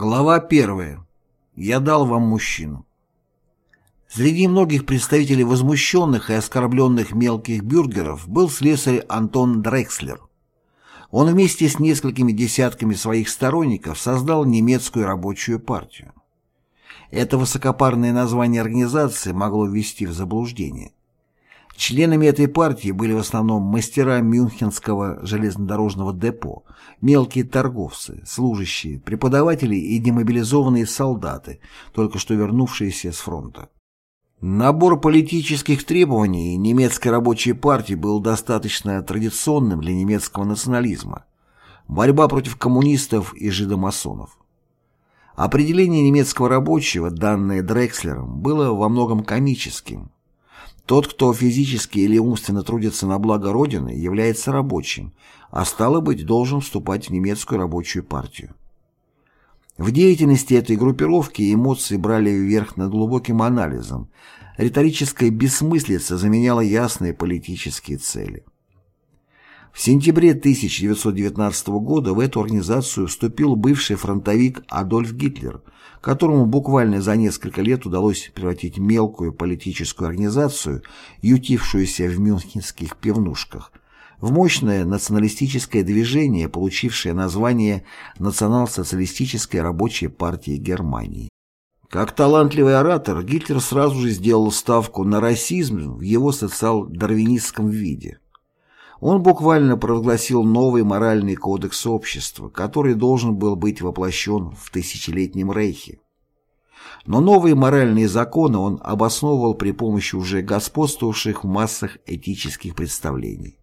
Глава 1. Я дал вам мужчину. Среди многих представителей возмущенных и оскорбленных мелких бюргеров был слесарь Антон Дрекслер. Он вместе с несколькими десятками своих сторонников создал немецкую рабочую партию. Это высокопарное название организации могло ввести в заблуждение. Членами этой партии были в основном мастера Мюнхенского железнодорожного депо, мелкие торговцы, служащие, преподаватели и демобилизованные солдаты, только что вернувшиеся с фронта. Набор политических требований немецкой рабочей партии был достаточно традиционным для немецкого национализма. Борьба против коммунистов и жидомасонов. Определение немецкого рабочего, данное Дрекслером, было во многом комическим – тот, кто физически или умственно трудится на благо Родины, является рабочим, а стало быть, должен вступать в немецкую рабочую партию. В деятельности этой группировки эмоции брали вверх над глубоким анализом, риторическая бессмыслица заменяла ясные политические цели. В сентябре 1919 года в эту организацию вступил бывший фронтовик Адольф Гитлер – которому буквально за несколько лет удалось превратить мелкую политическую организацию, ютившуюся в мюнхенских пивнушках, в мощное националистическое движение, получившее название Национал-социалистической рабочей партии Германии. Как талантливый оратор, Гитлер сразу же сделал ставку на расизм в его социал-дарвинистском виде. Он буквально провозгласил новый моральный кодекс общества, который должен был быть воплощен в тысячелетнем рейхе. Но новые моральные законы он обосновывал при помощи уже господствовавших в массах этических представлений.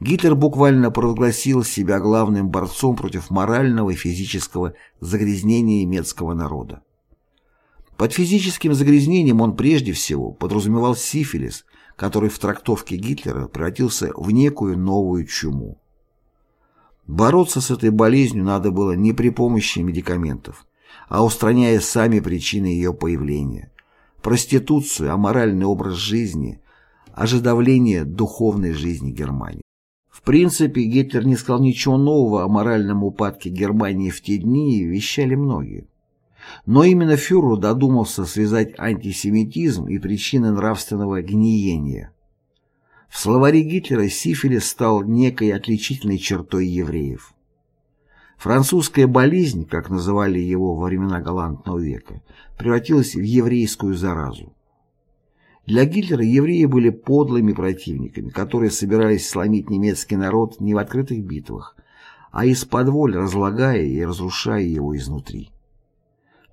Гитлер буквально провозгласил себя главным борцом против морального и физического загрязнения немецкого народа. Под физическим загрязнением он прежде всего подразумевал сифилис – который в трактовке Гитлера превратился в некую новую чуму. Бороться с этой болезнью надо было не при помощи медикаментов, а устраняя сами причины ее появления – проституцию, аморальный образ жизни, ожидавление духовной жизни Германии. В принципе, Гитлер не сказал ничего нового о моральном упадке Германии в те дни, вещали многие. Но именно фюрер додумался связать антисемитизм и причины нравственного гниения. В словаре Гитлера сифилис стал некой отличительной чертой евреев. Французская болезнь, как называли его во времена галантного века, превратилась в еврейскую заразу. Для Гитлера евреи были подлыми противниками, которые собирались сломить немецкий народ не в открытых битвах, а из-под воль разлагая и разрушая его изнутри.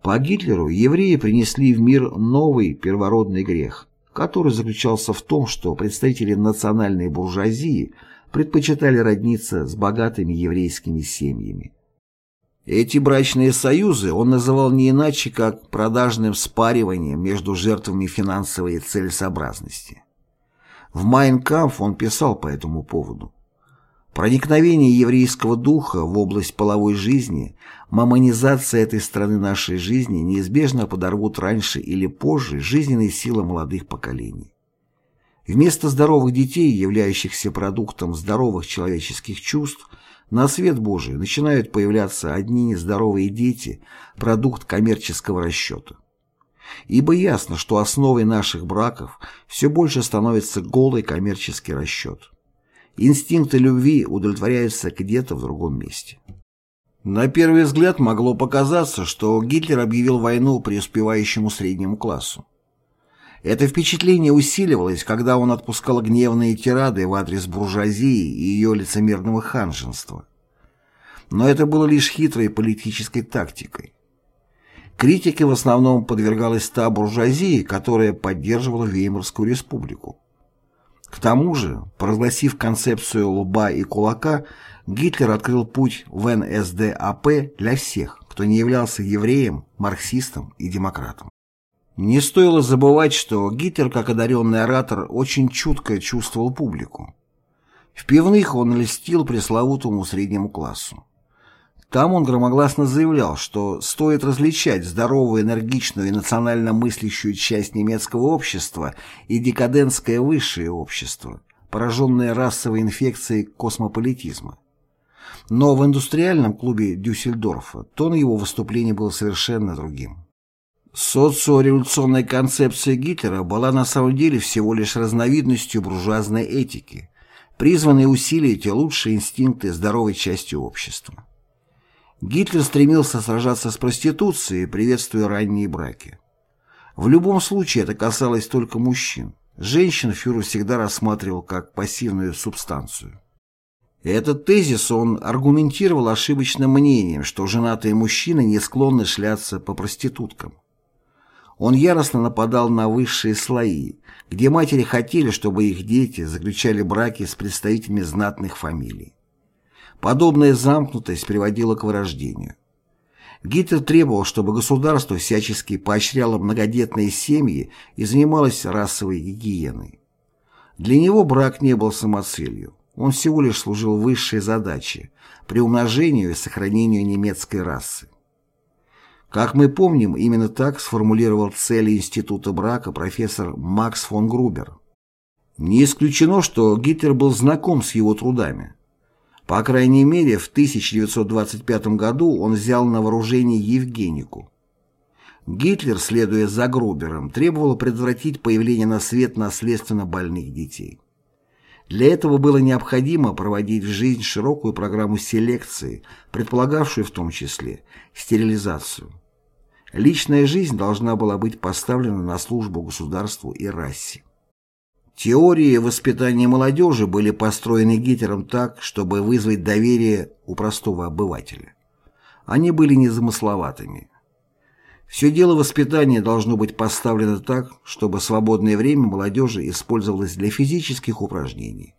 По Гитлеру евреи принесли в мир новый первородный грех, который заключался в том, что представители национальной буржуазии предпочитали родниться с богатыми еврейскими семьями. Эти брачные союзы он называл не иначе, как продажным спариванием между жертвами финансовой целесообразности. В «Майнкамф» он писал по этому поводу. Проникновение еврейского духа в область половой жизни, мамонизация этой страны нашей жизни неизбежно подорвут раньше или позже жизненные силы молодых поколений. Вместо здоровых детей, являющихся продуктом здоровых человеческих чувств, на свет Божий начинают появляться одни нездоровые дети, продукт коммерческого расчета. Ибо ясно, что основой наших браков все больше становится голый коммерческий расчет. Инстинкты любви удовлетворяются где-то в другом месте. На первый взгляд могло показаться, что Гитлер объявил войну преуспевающему среднему классу. Это впечатление усиливалось, когда он отпускал гневные тирады в адрес буржуазии и ее лицемерного ханжества. Но это было лишь хитрой политической тактикой. Критике в основном подвергалась та буржуазия, которая поддерживала Веймарскую республику. К тому же, провозгласив концепцию лба и кулака, Гитлер открыл путь в НСДАП для всех, кто не являлся евреем, марксистом и демократом. Не стоило забывать, что Гитлер, как одаренный оратор, очень чутко чувствовал публику. В пивных он льстил пресловутому среднему классу. Там он громогласно заявлял, что стоит различать здоровую, энергичную и национально мыслящую часть немецкого общества и декадентское высшее общество, пораженное расовой инфекцией космополитизма. Но в индустриальном клубе Дюссельдорфа тон его выступления был совершенно другим. Социореволюционная концепция Гитлера была на самом деле всего лишь разновидностью буржуазной этики, призванной усилить лучшие инстинкты здоровой части общества. Гитлер стремился сражаться с проституцией, приветствуя ранние браки. В любом случае это касалось только мужчин. Женщин фюрер всегда рассматривал как пассивную субстанцию. Этот тезис он аргументировал ошибочным мнением, что женатые мужчины не склонны шляться по проституткам. Он яростно нападал на высшие слои, где матери хотели, чтобы их дети заключали браки с представителями знатных фамилий. Подобная замкнутость приводила к вырождению. Гитлер требовал, чтобы государство всячески поощряло многодетные семьи и занималось расовой гигиеной. Для него брак не был самоцелью. Он всего лишь служил высшей задаче – приумножению и сохранению немецкой расы. Как мы помним, именно так сформулировал цели Института брака профессор Макс фон Грубер. Не исключено, что Гитлер был знаком с его трудами. По крайней мере, в 1925 году он взял на вооружение Евгенику. Гитлер, следуя за Грубером, требовал предотвратить появление на свет наследственно больных детей. Для этого было необходимо проводить в жизнь широкую программу селекции, предполагавшую в том числе стерилизацию. Личная жизнь должна была быть поставлена на службу государству и расе. Теории воспитания молодежи были построены Гитлером так, чтобы вызвать доверие у простого обывателя. Они были незамысловатыми. Все дело воспитания должно быть поставлено так, чтобы свободное время молодежи использовалось для физических упражнений.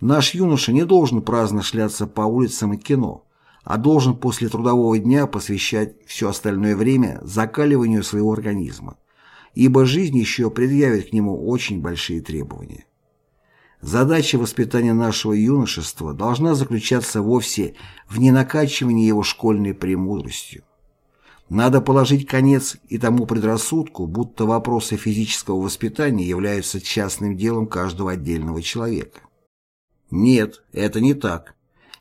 Наш юноша не должен праздно шляться по улицам и кино, а должен после трудового дня посвящать все остальное время закаливанию своего организма, ибо жизнь еще предъявит к нему очень большие требования. Задача воспитания нашего юношества должна заключаться вовсе в ненакачивании его школьной премудростью. Надо положить конец и тому предрассудку, будто вопросы физического воспитания являются частным делом каждого отдельного человека. Нет, это не так.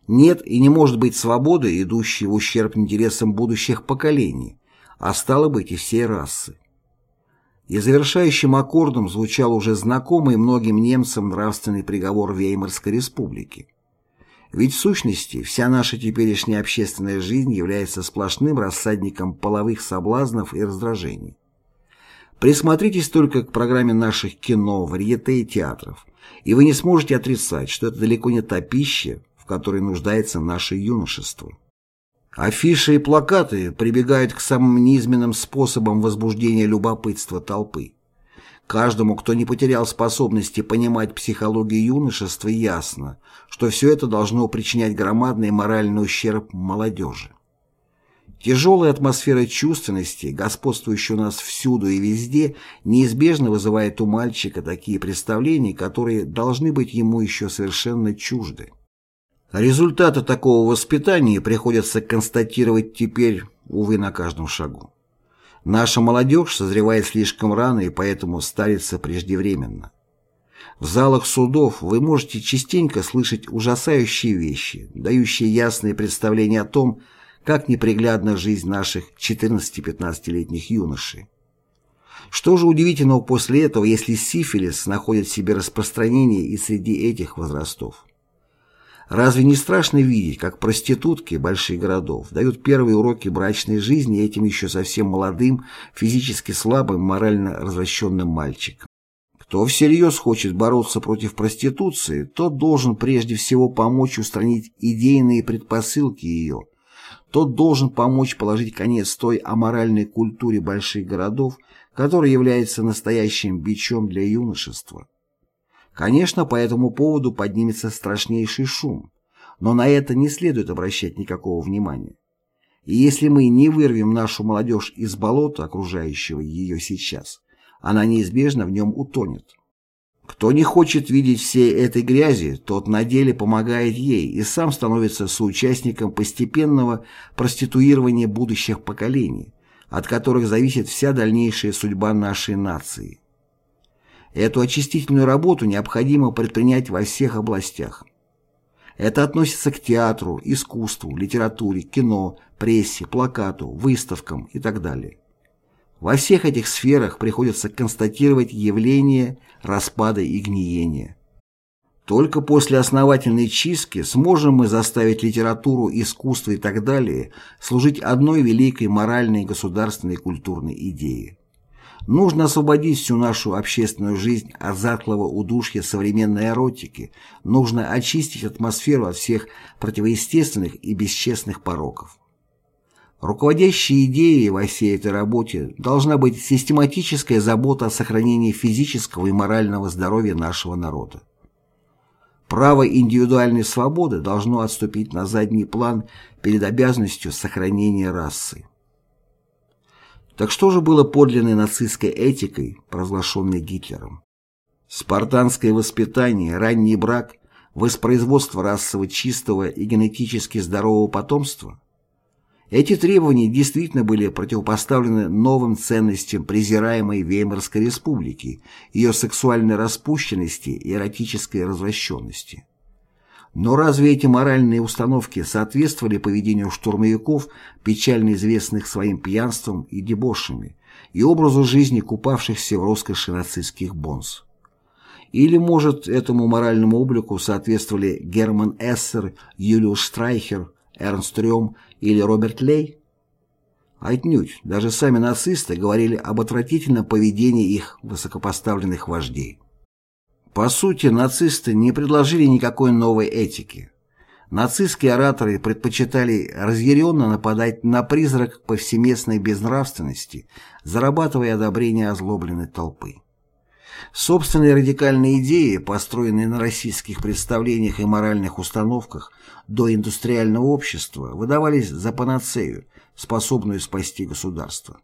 Нет и не может быть свободы, идущей в ущерб интересам будущих поколений, а стало быть и всей расы. И завершающим аккордом звучал уже знакомый многим немцам нравственный приговор Веймарской республики. Ведь в сущности вся наша теперешняя общественная жизнь является сплошным рассадником половых соблазнов и раздражений. Присмотритесь только к программе наших кино, варьете и театров, и вы не сможете отрицать, что это далеко не та пища, в которой нуждается наше юношество. Афиши и плакаты прибегают к самым низменным способам возбуждения любопытства толпы. Каждому, кто не потерял способности понимать психологию юношества, ясно, что все это должно причинять громадный моральный ущерб молодежи. Тяжелая атмосфера чувственности, господствующая у нас всюду и везде, неизбежно вызывает у мальчика такие представления, которые должны быть ему еще совершенно чужды. Результаты такого воспитания приходится констатировать теперь, увы, на каждом шагу. Наша молодежь созревает слишком рано и поэтому старится преждевременно. В залах судов вы можете частенько слышать ужасающие вещи, дающие ясные представления о том, как неприглядна жизнь наших 14-15-летних юношей. Что же удивительного после этого, если сифилис находит себе распространение и среди этих возрастов? Разве не страшно видеть, как проститутки больших городов дают первые уроки брачной жизни этим еще совсем молодым, физически слабым, морально развращенным мальчикам? Кто всерьез хочет бороться против проституции, тот должен прежде всего помочь устранить идейные предпосылки ее. Тот должен помочь положить конец той аморальной культуре больших городов, которая является настоящим бичом для юношества. Конечно, по этому поводу поднимется страшнейший шум, но на это не следует обращать никакого внимания. И если мы не вырвем нашу молодежь из болота, окружающего ее сейчас, она неизбежно в нем утонет. Кто не хочет видеть всей этой грязи, тот на деле помогает ей и сам становится соучастником постепенного проституирования будущих поколений, от которых зависит вся дальнейшая судьба нашей нации. Эту очистительную работу необходимо предпринять во всех областях. Это относится к театру, искусству, литературе, кино, прессе, плакату, выставкам и так далее. Во всех этих сферах приходится констатировать явление распада и гниения. Только после основательной чистки сможем мы заставить литературу, искусство и так далее служить одной великой моральной, государственной культурной идее. Нужно освободить всю нашу общественную жизнь от затлого удушья современной эротики, нужно очистить атмосферу от всех противоестественных и бесчестных пороков. Руководящей идеей во всей этой работе должна быть систематическая забота о сохранении физического и морального здоровья нашего народа. Право индивидуальной свободы должно отступить на задний план перед обязанностью сохранения расы. Так что же было подлинной нацистской этикой, провозглашенной Гитлером? Спартанское воспитание, ранний брак, воспроизводство расово чистого и генетически здорового потомства – эти требования действительно были противопоставлены новым ценностям презираемой Веймарской республики, ее сексуальной распущенности и эротической развращенности. Но разве эти моральные установки соответствовали поведению штурмовиков, печально известных своим пьянством и дебошами, и образу жизни купавшихся в роскоши нацистских бонз? Или, может, этому моральному облику соответствовали Герман Эссер, Юлиус Штрайхер, Эрнст Рём или Роберт Лей? Отнюдь, даже сами нацисты говорили об отвратительном поведении их высокопоставленных вождей. По сути, нацисты не предложили никакой новой этики. Нацистские ораторы предпочитали разъяренно нападать на призрак повсеместной безнравственности, зарабатывая одобрение озлобленной толпы. Собственные радикальные идеи, построенные на российских представлениях и моральных установках до индустриального общества, выдавались за панацею, способную спасти государство.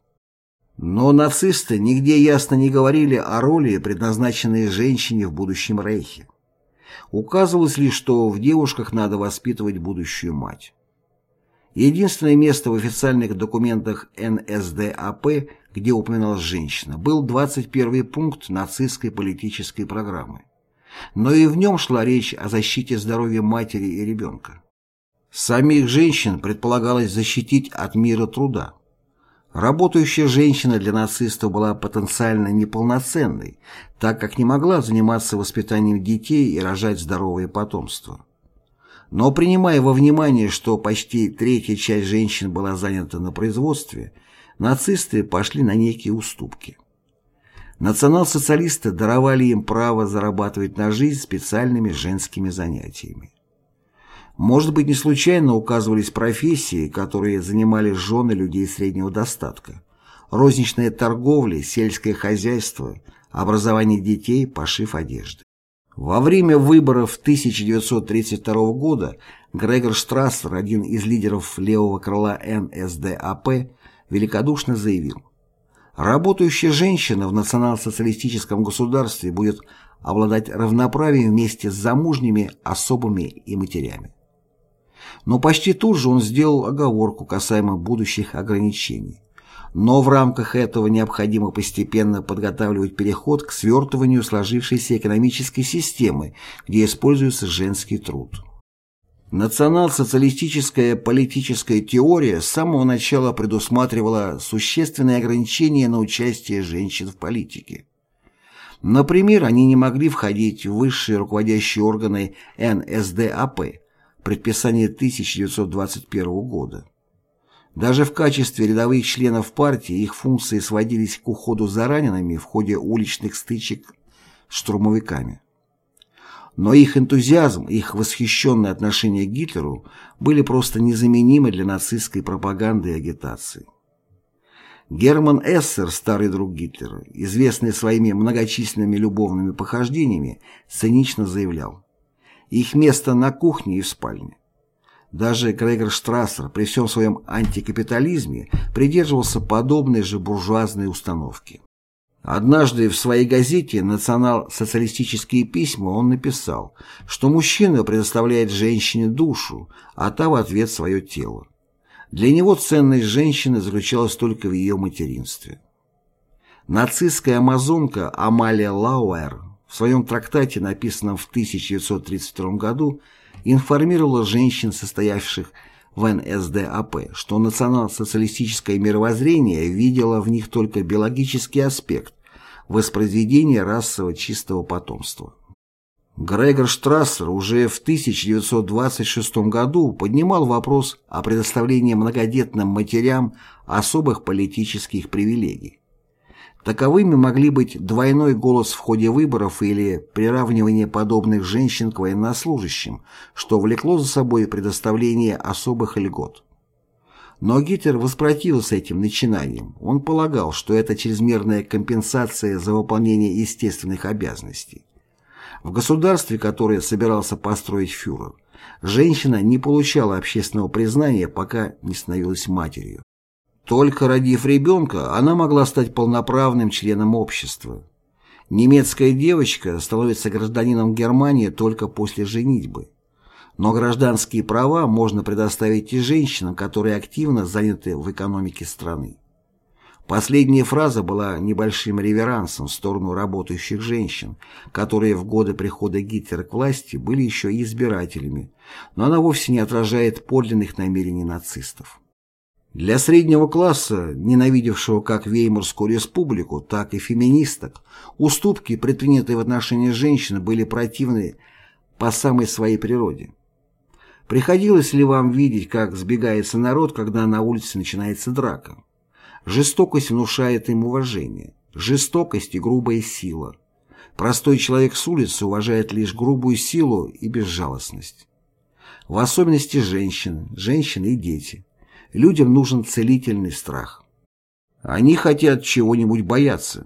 Но нацисты нигде ясно не говорили о роли, предназначенной женщине в будущем рейхе. Указывалось лишь, что в девушках надо воспитывать будущую мать. Единственное место в официальных документах НСДАП, где упоминалась женщина, был 21 пункт нацистской политической программы. Но и в нем шла речь о защите здоровья матери и ребенка. Самих женщин предполагалось защитить от мира труда. Работающая женщина для нацистов была потенциально неполноценной, так как не могла заниматься воспитанием детей и рожать здоровое потомство. Но принимая во внимание, что почти третья часть женщин была занята на производстве, нацисты пошли на некие уступки. Национал-социалисты даровали им право зарабатывать на жизнь специальными женскими занятиями. Может быть, не случайно указывались профессии, которые занимали жены людей среднего достатка. Розничная торговля, сельское хозяйство, образование детей, пошив одежды. Во время выборов 1932 года Грегор Штрассер, один из лидеров левого крыла НСДАП, великодушно заявил, «Работающая женщина в национал-социалистическом государстве будет обладать равноправием вместе с замужними особами и матерями». Но почти тут же он сделал оговорку касаемо будущих ограничений. Но в рамках этого необходимо постепенно подготавливать переход к свертыванию сложившейся экономической системы, где используется женский труд. Национал-социалистическая политическая теория с самого начала предусматривала существенные ограничения на участие женщин в политике. Например, они не могли входить в высшие руководящие органы НСДАП, предписание 1921 года. Даже в качестве рядовых членов партии их функции сводились к уходу за ранеными в ходе уличных стычек с штурмовиками. Но их энтузиазм, их восхищенное отношение к Гитлеру были просто незаменимы для нацистской пропаганды и агитации. Герман Эссер, старый друг Гитлера, известный своими многочисленными любовными похождениями, цинично заявлял «Их место на кухне и в спальне». Даже Грегор Штрассер при всем своем антикапитализме придерживался подобной же буржуазной установки. Однажды в своей газете «Национал-социалистические письма» он написал, что мужчина предоставляет женщине душу, а та в ответ свое тело. Для него ценность женщины заключалась только в ее материнстве. Нацистская амазонка Амалия Лауэр в своем трактате, написанном в 1932 году, информировала женщин, состоявших в НСДАП, что национал-социалистическое мировоззрение видело в них только биологический аспект воспроизведения расово чистого потомства. Грегор Штрассер уже в 1926 году поднимал вопрос о предоставлении многодетным матерям особых политических привилегий. Таковыми могли быть двойной голос в ходе выборов или приравнивание подобных женщин к военнослужащим, что влекло за собой предоставление особых льгот. Но Гитлер воспротивился этим начинаниям. Он полагал, что это чрезмерная компенсация за выполнение естественных обязанностей. В государстве, которое собирался построить фюрер, женщина не получала общественного признания, пока не становилась матерью. Только родив ребенка, она могла стать полноправным членом общества. Немецкая девочка становится гражданином Германии только после женитьбы. Но гражданские права можно предоставить и женщинам, которые активно заняты в экономике страны. Последняя фраза была небольшим реверансом в сторону работающих женщин, которые в годы прихода Гитлера к власти были еще и избирателями, но она вовсе не отражает подлинных намерений нацистов. Для среднего класса, ненавидевшего как Веймарскую республику, так и феминисток, уступки, предпринятые в отношении женщин, были противны по самой своей природе. Приходилось ли вам видеть, как сбегается народ, когда на улице начинается драка? Жестокость внушает им уважение. Жестокость и грубая сила. Простой человек с улицы уважает лишь грубую силу и безжалостность. В особенности женщины, женщины и дети. Людям нужен целительный страх. Они хотят чего-нибудь бояться.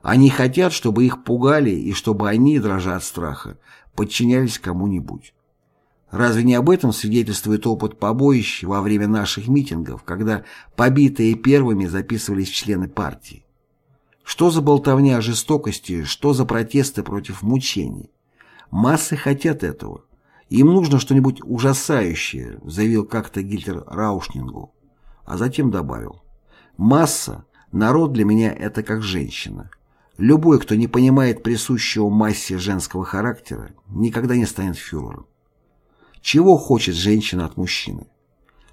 Они хотят, чтобы их пугали и чтобы они, дрожа от страха, подчинялись кому-нибудь. Разве не об этом свидетельствует опыт побоищ во время наших митингов, когда побитые первыми записывались члены партии? Что за болтовня о жестокости, что за протесты против мучений? Массы хотят этого. Им нужно что-нибудь ужасающее, заявил как-то Гитлер Раушнингу, а затем добавил. Масса, народ для меня это как женщина. Любой, кто не понимает присущего массе женского характера, никогда не станет фюрером. Чего хочет женщина от мужчины?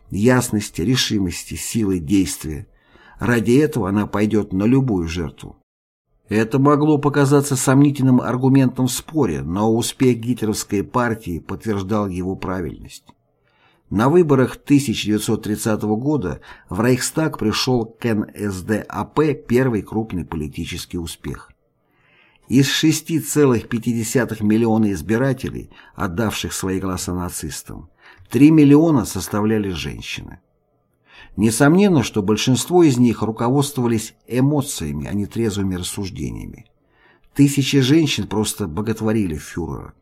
Ясности, решимости, силы действия. Ради этого она пойдет на любую жертву. Это могло показаться сомнительным аргументом в споре, но успех гитлеровской партии подтверждал его правильность. На выборах 1930 года в Рейхстаг пришел к НСДАП первый крупный политический успех. Из 6,5 миллиона избирателей, отдавших свои голоса нацистам, 3 миллиона составляли женщины. Несомненно, что большинство из них руководствовались эмоциями, а не трезвыми рассуждениями. Тысячи женщин просто боготворили фюрера.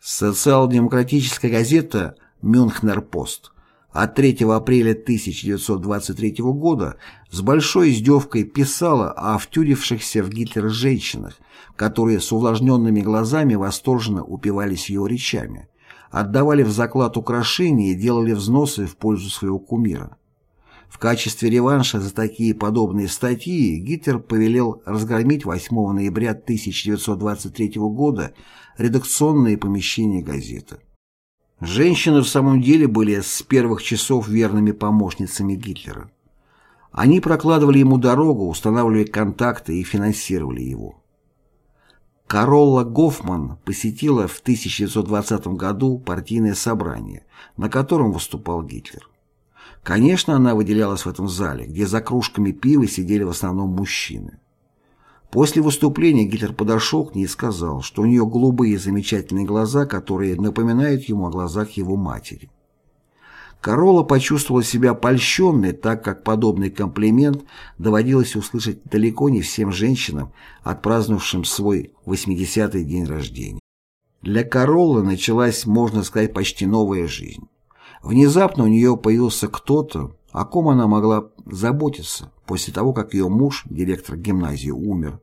Социал-демократическая газета «Мюнхнер-Пост» от 3 апреля 1923 года с большой издевкой писала о втюрившихся в Гитлера женщинах, которые с увлажненными глазами восторженно упивались ее речами, отдавали в заклад украшения и делали взносы в пользу своего кумира. В качестве реванша за такие подобные статьи Гитлер повелел разгромить 8 ноября 1923 года редакционные помещения газеты. Женщины в самом деле были с первых часов верными помощницами Гитлера. Они прокладывали ему дорогу, устанавливали контакты и финансировали его. Каролла Гофман посетила в 1920 году партийное собрание, на котором выступал Гитлер. Конечно, она выделялась в этом зале, где за кружками пива сидели в основном мужчины. После выступления Гитлер подошел к ней и сказал, что у нее голубые замечательные глаза, которые напоминают ему о глазах его матери. Корола почувствовала себя польщенной, так как подобный комплимент доводилось услышать далеко не всем женщинам, отпраздновавшим свой 80-й день рождения. Для Короллы началась, можно сказать, почти новая жизнь. Внезапно у нее появился кто-то, о ком она могла заботиться после того, как ее муж, директор гимназии, умер.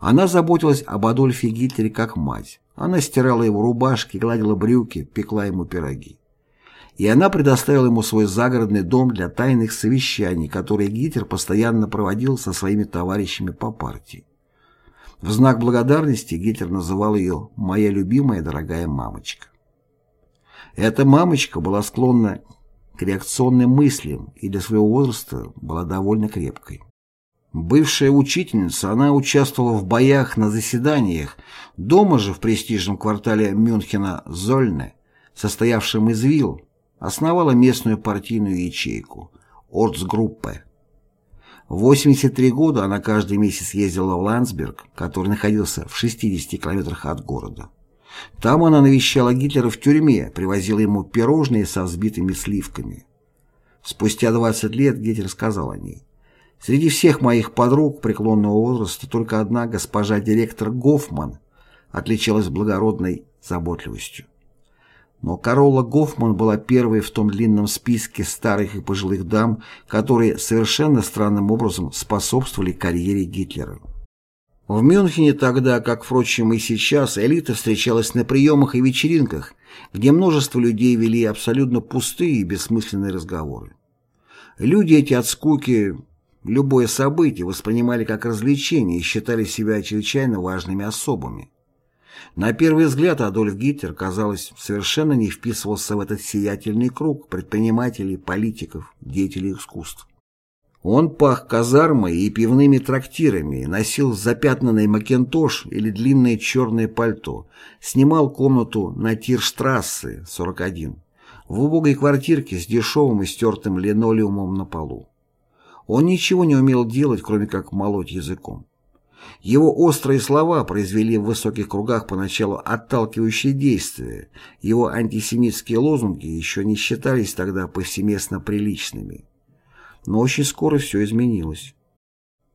Она заботилась об Адольфе Гитлере как мать. Она стирала его рубашки, гладила брюки, пекла ему пироги. И она предоставила ему свой загородный дом для тайных совещаний, которые Гитлер постоянно проводил со своими товарищами по партии. В знак благодарности Гитлер называл ее «моя любимая дорогая мамочка». Эта мамочка была склонна к реакционным мыслям и для своего возраста была довольно крепкой. Бывшая учительница, она участвовала в боях на заседаниях, дома же в престижном квартале Мюнхена Зольне, состоявшем из вилл, основала местную партийную ячейку – Орцгруппе. В 83 года она каждый месяц ездила в Ландсберг, который находился в 60 километрах от города. Там она навещала Гитлера в тюрьме, привозила ему пирожные со взбитыми сливками. Спустя 20 лет Гитлер сказал о ней. «Среди всех моих подруг преклонного возраста только одна госпожа директор Гофман отличалась благородной заботливостью. Но Карола Гофман была первой в том длинном списке старых и пожилых дам, которые совершенно странным образом способствовали карьере Гитлера. В Мюнхене тогда, как, впрочем, и сейчас, элита встречалась на приемах и вечеринках, где множество людей вели абсолютно пустые и бессмысленные разговоры. Люди эти от скуки любое событие воспринимали как развлечение и считали себя чрезвычайно важными особами. На первый взгляд Адольф Гитлер, казалось, совершенно не вписывался в этот сиятельный круг предпринимателей, политиков, деятелей искусств. Он пах казармой и пивными трактирами, носил запятнанный макинтош или длинное черное пальто, снимал комнату на Тирштрассе, 41, в убогой квартирке с дешевым и стертым линолеумом на полу. Он ничего не умел делать, кроме как молоть языком. Его острые слова произвели в высоких кругах поначалу отталкивающее действие, его антисемитские лозунги еще не считались тогда повсеместно приличными. Но очень скоро все изменилось.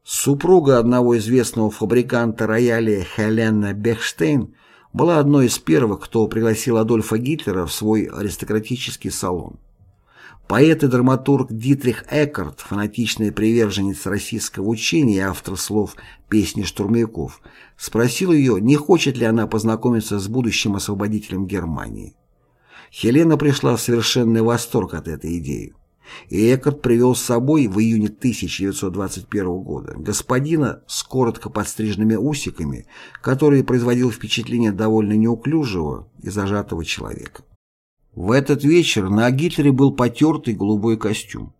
Супруга одного известного фабриканта рояля Хелена Бехштейн была одной из первых, кто пригласил Адольфа Гитлера в свой аристократический салон. Поэт и драматург Дитрих Эккарт, фанатичный приверженец российского учения и автор слов «Песни штурмовиков», спросил ее, не хочет ли она познакомиться с будущим освободителем Германии. Хелена пришла в совершенный восторг от этой идеи. И Эккарт привел с собой в июне 1921 года господина с коротко подстриженными усиками, который производил впечатление довольно неуклюжего и зажатого человека. В этот вечер на Гитлере был потертый голубой костюм.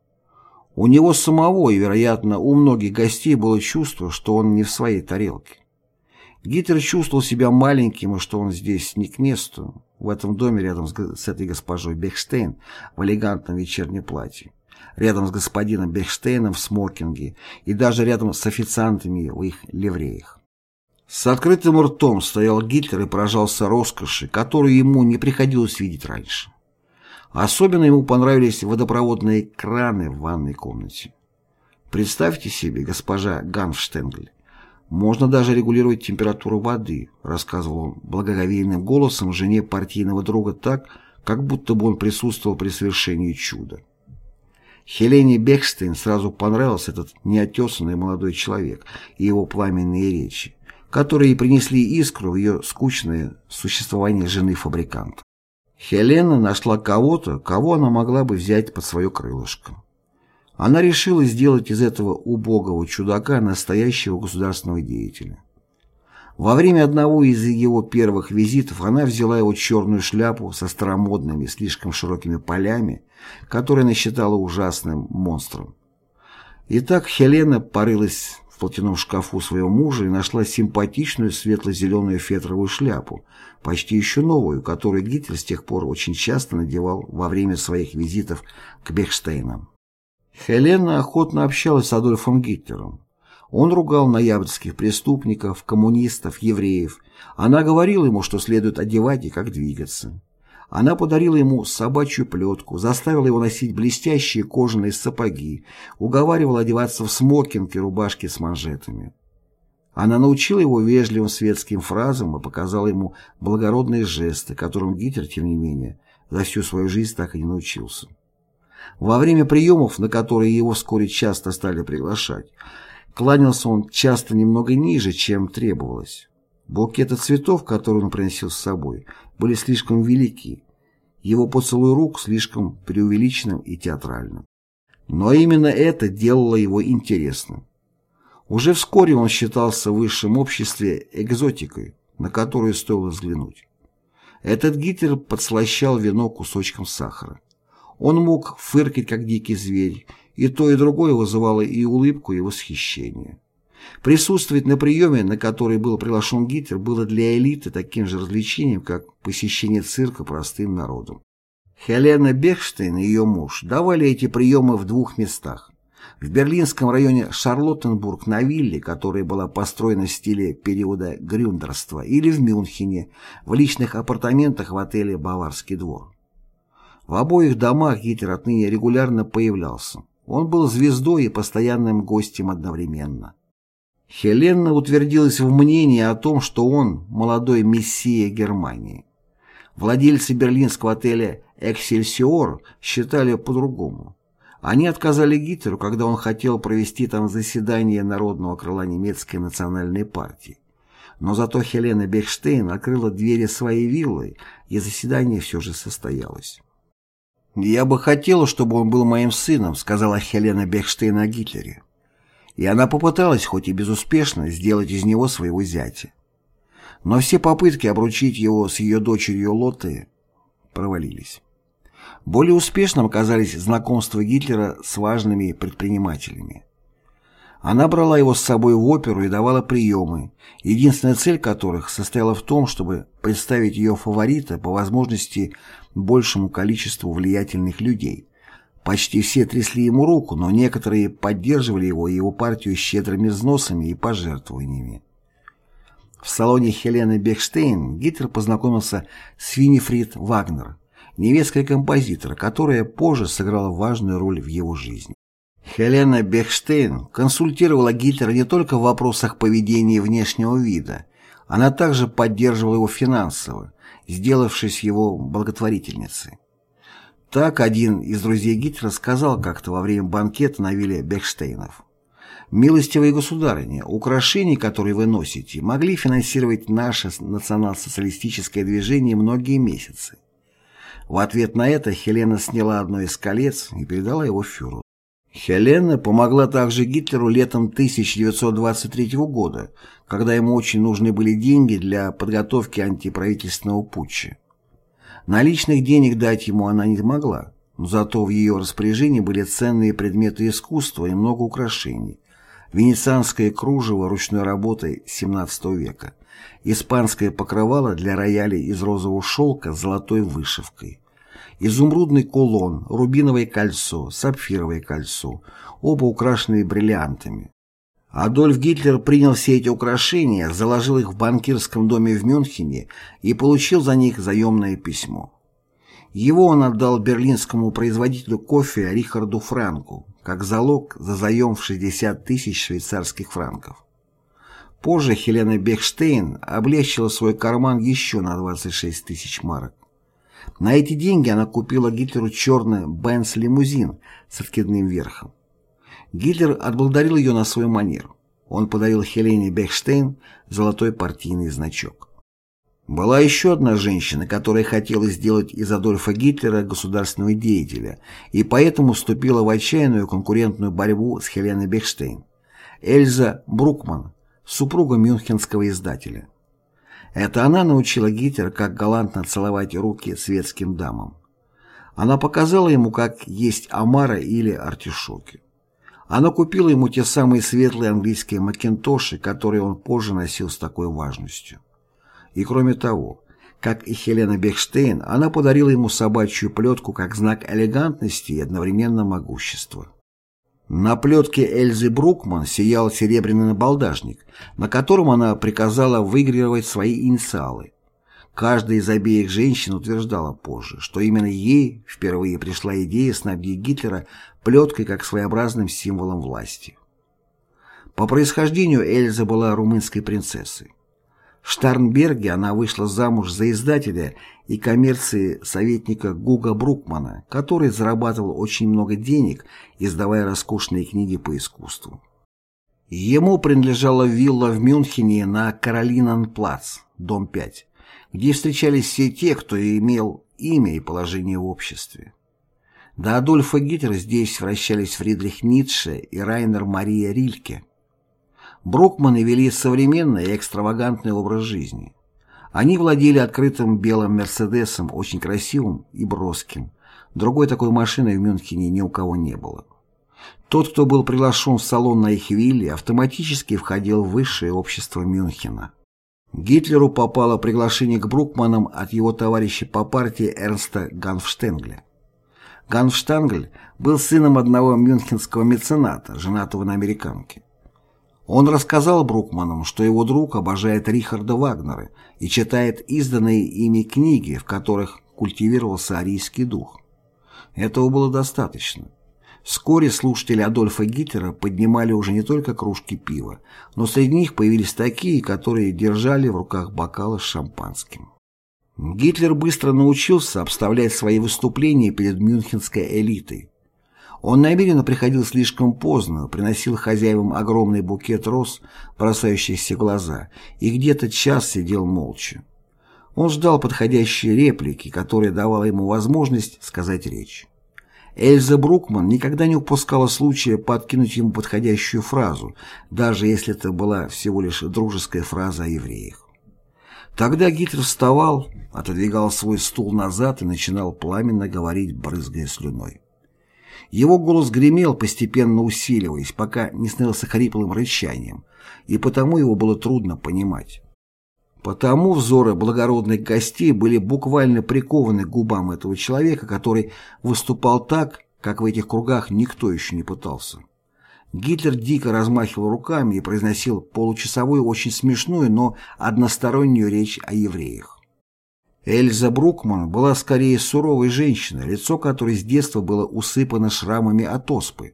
У него самого и, вероятно, у многих гостей было чувство, что он не в своей тарелке. Гитлер чувствовал себя маленьким и что он здесь не к месту, в этом доме рядом с, этой госпожой Бехштейн в элегантном вечернем платье, рядом с господином Бехштейном в смокинге и даже рядом с официантами в их ливреях. С открытым ртом стоял Гитлер и поражался роскоши, которую ему не приходилось видеть раньше. Особенно ему понравились водопроводные краны в ванной комнате. Представьте себе, госпожа Ганфштенгль, можно даже регулировать температуру воды, рассказывал он благоговейным голосом жене партийного друга так, как будто бы он присутствовал при совершении чуда. Хелене Бехстейн сразу понравился этот неотесанный молодой человек и его пламенные речи которые принесли искру в ее скучное существование жены фабриканта. Хелена нашла кого-то, кого она могла бы взять под свое крылышко. Она решила сделать из этого убогого чудака настоящего государственного деятеля. Во время одного из его первых визитов она взяла его черную шляпу со старомодными, слишком широкими полями, которую она считала ужасным монстром. Итак, Хелена порылась в платяном шкафу своего мужа и нашла симпатичную светло-зеленую фетровую шляпу, почти еще новую, которую Гитлер с тех пор очень часто надевал во время своих визитов к Бехштейнам. Хелена охотно общалась с Адольфом Гитлером. Он ругал ноябрьских преступников, коммунистов, евреев. Она говорила ему, что следует одевать и как двигаться. Она подарила ему собачью плетку, заставила его носить блестящие кожаные сапоги, уговаривала одеваться в смокинг и рубашки с манжетами. Она научила его вежливым светским фразам и показала ему благородные жесты, которым Гитлер, тем не менее, за всю свою жизнь так и не научился. Во время приемов, на которые его вскоре часто стали приглашать, кланялся он часто немного ниже, чем требовалось. Букеты цветов, которые он приносил с собой, были слишком велики, его поцелуй рук слишком преувеличенным и театральным. Но именно это делало его интересным. Уже вскоре он считался в высшем обществе экзотикой, на которую стоило взглянуть. Этот Гитлер подслащал вино кусочком сахара. Он мог фыркать, как дикий зверь, и то и другое вызывало и улыбку, и восхищение. Присутствовать на приеме, на который был приглашен Гитлер, было для элиты таким же развлечением, как посещение цирка простым народом. Хелена Бехштейн и ее муж давали эти приемы в двух местах. В берлинском районе Шарлоттенбург на вилле, которая была построена в стиле периода грюндерства, или в Мюнхене, в личных апартаментах в отеле «Баварский двор». В обоих домах Гитлер отныне регулярно появлялся. Он был звездой и постоянным гостем одновременно. Хелена утвердилась в мнении о том, что он – молодой мессия Германии. Владельцы берлинского отеля «Эксельсиор» считали по-другому. Они отказали Гитлеру, когда он хотел провести там заседание Народного крыла немецкой национальной партии. Но зато Хелена Бехштейн открыла двери своей виллы, и заседание все же состоялось. «Я бы хотела, чтобы он был моим сыном», сказала Хелена Бехштейн о Гитлере. И она попыталась, хоть и безуспешно, сделать из него своего зятя. Но все попытки обручить его с ее дочерью Лотте провалились. Более успешным оказались знакомства Гитлера с важными предпринимателями. Она брала его с собой в оперу и давала приемы, единственная цель которых состояла в том, чтобы представить ее фаворита по возможности большему количеству влиятельных людей. Почти все трясли ему руку, но некоторые поддерживали его и его партию щедрыми взносами и пожертвованиями. В салоне Хелены Бехштейн Гитлер познакомился с Винифрид Вагнер, невесткой композитора, которая позже сыграла важную роль в его жизни. Хелена Бехштейн консультировала Гитлера не только в вопросах поведения и внешнего вида, она также поддерживала его финансово, сделавшись его благотворительницей. Так один из друзей Гитлера сказал как-то во время банкета на вилле Бехштейнов. «Милостивые государыни, украшения, которые вы носите, могли финансировать наше национал-социалистическое движение многие месяцы. В ответ на это Хелена сняла одно из колец и передала его фюреру. Хелена помогла также Гитлеру летом 1923 года, когда ему очень нужны были деньги для подготовки антиправительственного путча. Наличных денег дать ему она не могла, но зато в ее распоряжении были ценные предметы искусства и много украшений. Венецианское кружево ручной работы XVII века, испанское покрывало для роялей из розового шелка с золотой вышивкой, изумрудный кулон, рубиновое кольцо, сапфировое кольцо, оба украшенные бриллиантами. Адольф Гитлер принял все эти украшения, заложил их в банкирском доме в Мюнхене и получил за них заемное письмо. Его он отдал берлинскому производителю кофе Рихарду Франку, как залог за заем в 60 тысяч швейцарских франков. Позже Хелена Бехштейн облегчила свой карман еще на 26 тысяч марок. На эти деньги она купила Гитлеру черный Бенц-лимузин с откидным верхом. Гитлер отблагодарил ее на свой манер. Он подарил Хелене Бехштейн золотой партийный значок. Была еще одна женщина, которая хотела сделать из Адольфа Гитлера государственного деятеля и поэтому вступила в отчаянную конкурентную борьбу с Хеленой Бехштейн. Эльза Брукман, супруга мюнхенского издателя. Это она научила Гитлера, как галантно целовать руки светским дамам. Она показала ему, как есть омара или артишоки. Она купила ему те самые светлые английские макинтоши, которые он позже носил с такой важностью. И кроме того, как и Хелена Бехштейн, она подарила ему собачью плетку как знак элегантности и одновременно могущества. На плетке Эльзы Брукман сиял серебряный набалдажник, на котором она приказала выигрывать свои инициалы. Каждая из обеих женщин утверждала позже, что именно ей впервые пришла идея снабдить Гитлера плеткой как своеобразным символом власти. По происхождению Эльза была румынской принцессой. В Штарнберге она вышла замуж за издателя и коммерции советника Гуга Брукмана, который зарабатывал очень много денег, издавая роскошные книги по искусству. Ему принадлежала вилла в Мюнхене на Каролиненплац, дом 5, где встречались все те, кто имел имя и положение в обществе. До Адольфа Гитлера здесь вращались Фридрих Ницше и Райнер Мария Рильке. Брукманы вели современный и экстравагантный образ жизни. Они владели открытым белым «Мерседесом», очень красивым и броским. Другой такой машины в Мюнхене ни у кого не было. Тот, кто был приглашен в салон на их вилле, автоматически входил в высшее общество Мюнхена. Гитлеру попало приглашение к Брукманам от его товарища по партии Эрнста Ганфштенгля. Ганфштангль был сыном одного мюнхенского мецената, женатого на американке. Он рассказал Брукманам, что его друг обожает Рихарда Вагнера и читает изданные ими книги, в которых культивировался арийский дух. Этого было достаточно. Вскоре слушатели Адольфа Гитлера поднимали уже не только кружки пива, но среди них появились такие, которые держали в руках бокалы с шампанским. Гитлер быстро научился обставлять свои выступления перед мюнхенской элитой. Он намеренно приходил слишком поздно, приносил хозяевам огромный букет роз, бросающихся в глаза, и где-то час сидел молча. Он ждал подходящей реплики, которая давала ему возможность сказать речь. Эльза Брукман никогда не упускала случая подкинуть ему подходящую фразу, даже если это была всего лишь дружеская фраза о евреях. Тогда Гитлер вставал, отодвигал свой стул назад и начинал пламенно говорить, брызгая слюной. Его голос гремел, постепенно усиливаясь, пока не становился хриплым рычанием, и потому его было трудно понимать. Потому взоры благородных гостей были буквально прикованы к губам этого человека, который выступал так, как в этих кругах никто еще не пытался. Гитлер дико размахивал руками и произносил получасовую, очень смешную, но одностороннюю речь о евреях. Эльза Брукман была скорее суровой женщиной, лицо которой с детства было усыпано шрамами от оспы,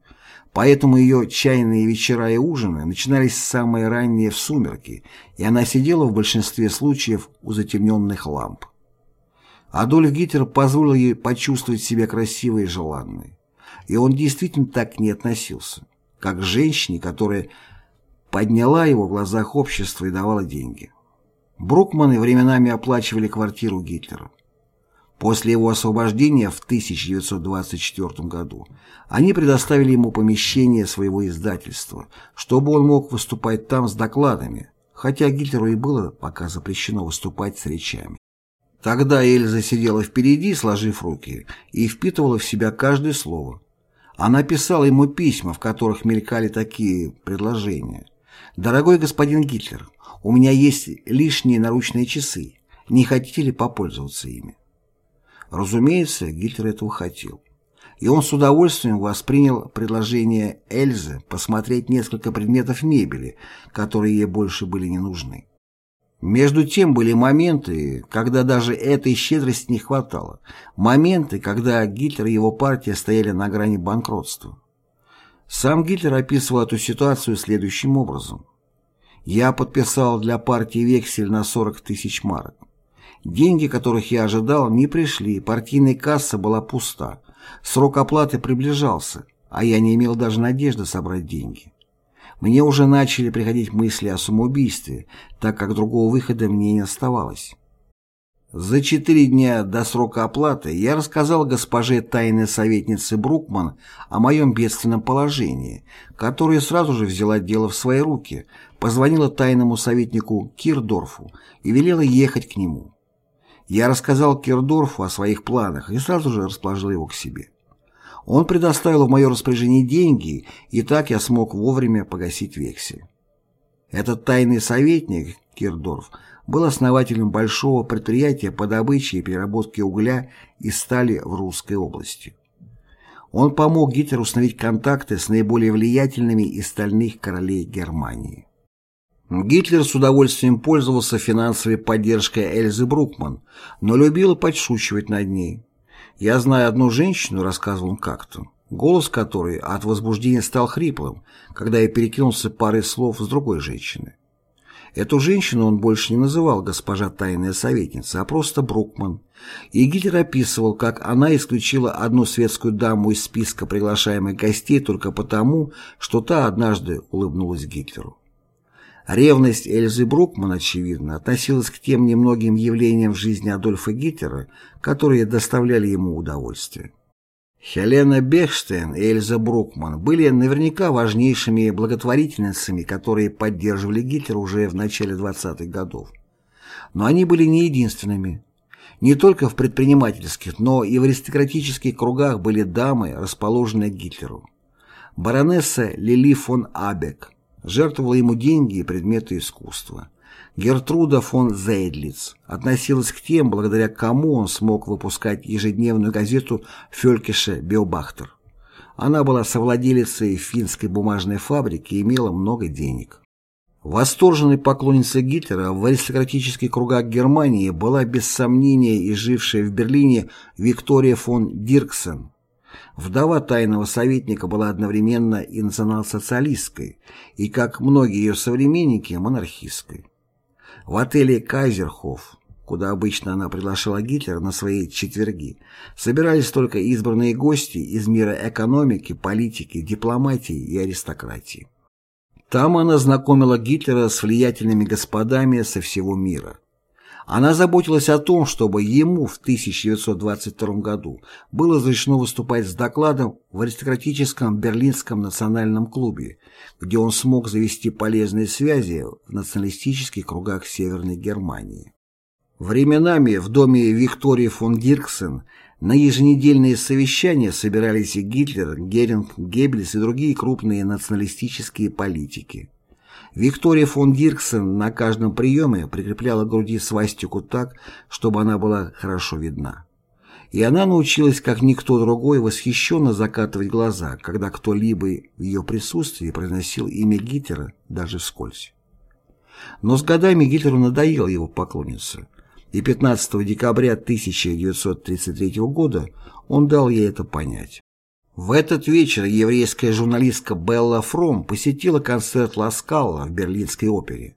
Поэтому ее чайные вечера и ужины начинались самые ранние в сумерки, и она сидела в большинстве случаев у затемненных ламп. Адольф Гитлер позволил ей почувствовать себя красивой и желанной. И он действительно так к ней относился, как к женщине, которая подняла его в глазах общества и давала деньги. Брукманы временами оплачивали квартиру Гитлера. После его освобождения в 1924 году они предоставили ему помещение своего издательства, чтобы он мог выступать там с докладами, хотя Гитлеру и было пока запрещено выступать с речами. Тогда Эльза сидела впереди, сложив руки, и впитывала в себя каждое слово. Она писала ему письма, в которых мелькали такие предложения. «Дорогой господин Гитлер, у меня есть лишние наручные часы. Не хотите ли попользоваться ими?» Разумеется, Гитлер этого хотел. И он с удовольствием воспринял предложение Эльзы посмотреть несколько предметов мебели, которые ей больше были не нужны. Между тем были моменты, когда даже этой щедрости не хватало. Моменты, когда Гитлер и его партия стояли на грани банкротства. Сам Гитлер описывал эту ситуацию следующим образом. «Я подписал для партии вексель на 40 тысяч марок. Деньги, которых я ожидал, не пришли, партийная касса была пуста. Срок оплаты приближался, а я не имел даже надежды собрать деньги. Мне уже начали приходить мысли о самоубийстве, так как другого выхода мне не оставалось. За четыре дня до срока оплаты я рассказал госпоже тайной советнице Брукман о моем бедственном положении, которая сразу же взяла дело в свои руки, позвонила тайному советнику Кирдорфу и велела ехать к нему. Я рассказал Кирдорфу о своих планах и сразу же расположил его к себе. Он предоставил в мое распоряжение деньги, и так я смог вовремя погасить вексель. Этот тайный советник, Кирдорф, был основателем большого предприятия по добыче и переработке угля и стали в Русской области. Он помог Гитлеру установить контакты с наиболее влиятельными из стальных королей Германии. Гитлер с удовольствием пользовался финансовой поддержкой Эльзы Брукман, но любил подшучивать над ней. «Я знаю одну женщину», — рассказывал он как-то, голос которой от возбуждения стал хриплым, когда я перекинулся парой слов с другой женщиной. Эту женщину он больше не называл госпожа тайная советница, а просто Брукман. И Гитлер описывал, как она исключила одну светскую даму из списка приглашаемых гостей только потому, что та однажды улыбнулась Гитлеру. Ревность Эльзы Брукман, очевидно, относилась к тем немногим явлениям в жизни Адольфа Гитлера, которые доставляли ему удовольствие. Хелена Бехштейн и Эльза Брукман были наверняка важнейшими благотворительницами, которые поддерживали Гитлера уже в начале 20-х годов. Но они были не единственными. Не только в предпринимательских, но и в аристократических кругах были дамы, расположенные к Гитлеру. Баронесса Лили фон Абек жертвовала ему деньги и предметы искусства. Гертруда фон Зейдлиц относилась к тем, благодаря кому он смог выпускать ежедневную газету «Фелькише Биобахтер». Она была совладелицей финской бумажной фабрики и имела много денег. Восторженной поклонницей Гитлера в аристократических кругах Германии была без сомнения и жившая в Берлине Виктория фон Дирксен. Вдова тайного советника была одновременно и национал-социалистской, и, как многие ее современники, монархистской. В отеле «Кайзерхоф», куда обычно она приглашала Гитлера на свои четверги, собирались только избранные гости из мира экономики, политики, дипломатии и аристократии. Там она знакомила Гитлера с влиятельными господами со всего мира. Она заботилась о том, чтобы ему в 1922 году было разрешено выступать с докладом в аристократическом Берлинском национальном клубе, где он смог завести полезные связи в националистических кругах Северной Германии. Временами в доме Виктории фон Дирксен на еженедельные совещания собирались и Гитлер, Геринг, Геббельс и другие крупные националистические политики. Виктория фон Дирксен на каждом приеме прикрепляла к груди свастику так, чтобы она была хорошо видна. И она научилась, как никто другой, восхищенно закатывать глаза, когда кто-либо в ее присутствии произносил имя Гитлера даже вскользь. Но с годами Гитлеру надоело его поклонница – и 15 декабря 1933 года он дал ей это понять. В этот вечер еврейская журналистка Белла Фром посетила концерт Ласкалла в Берлинской опере.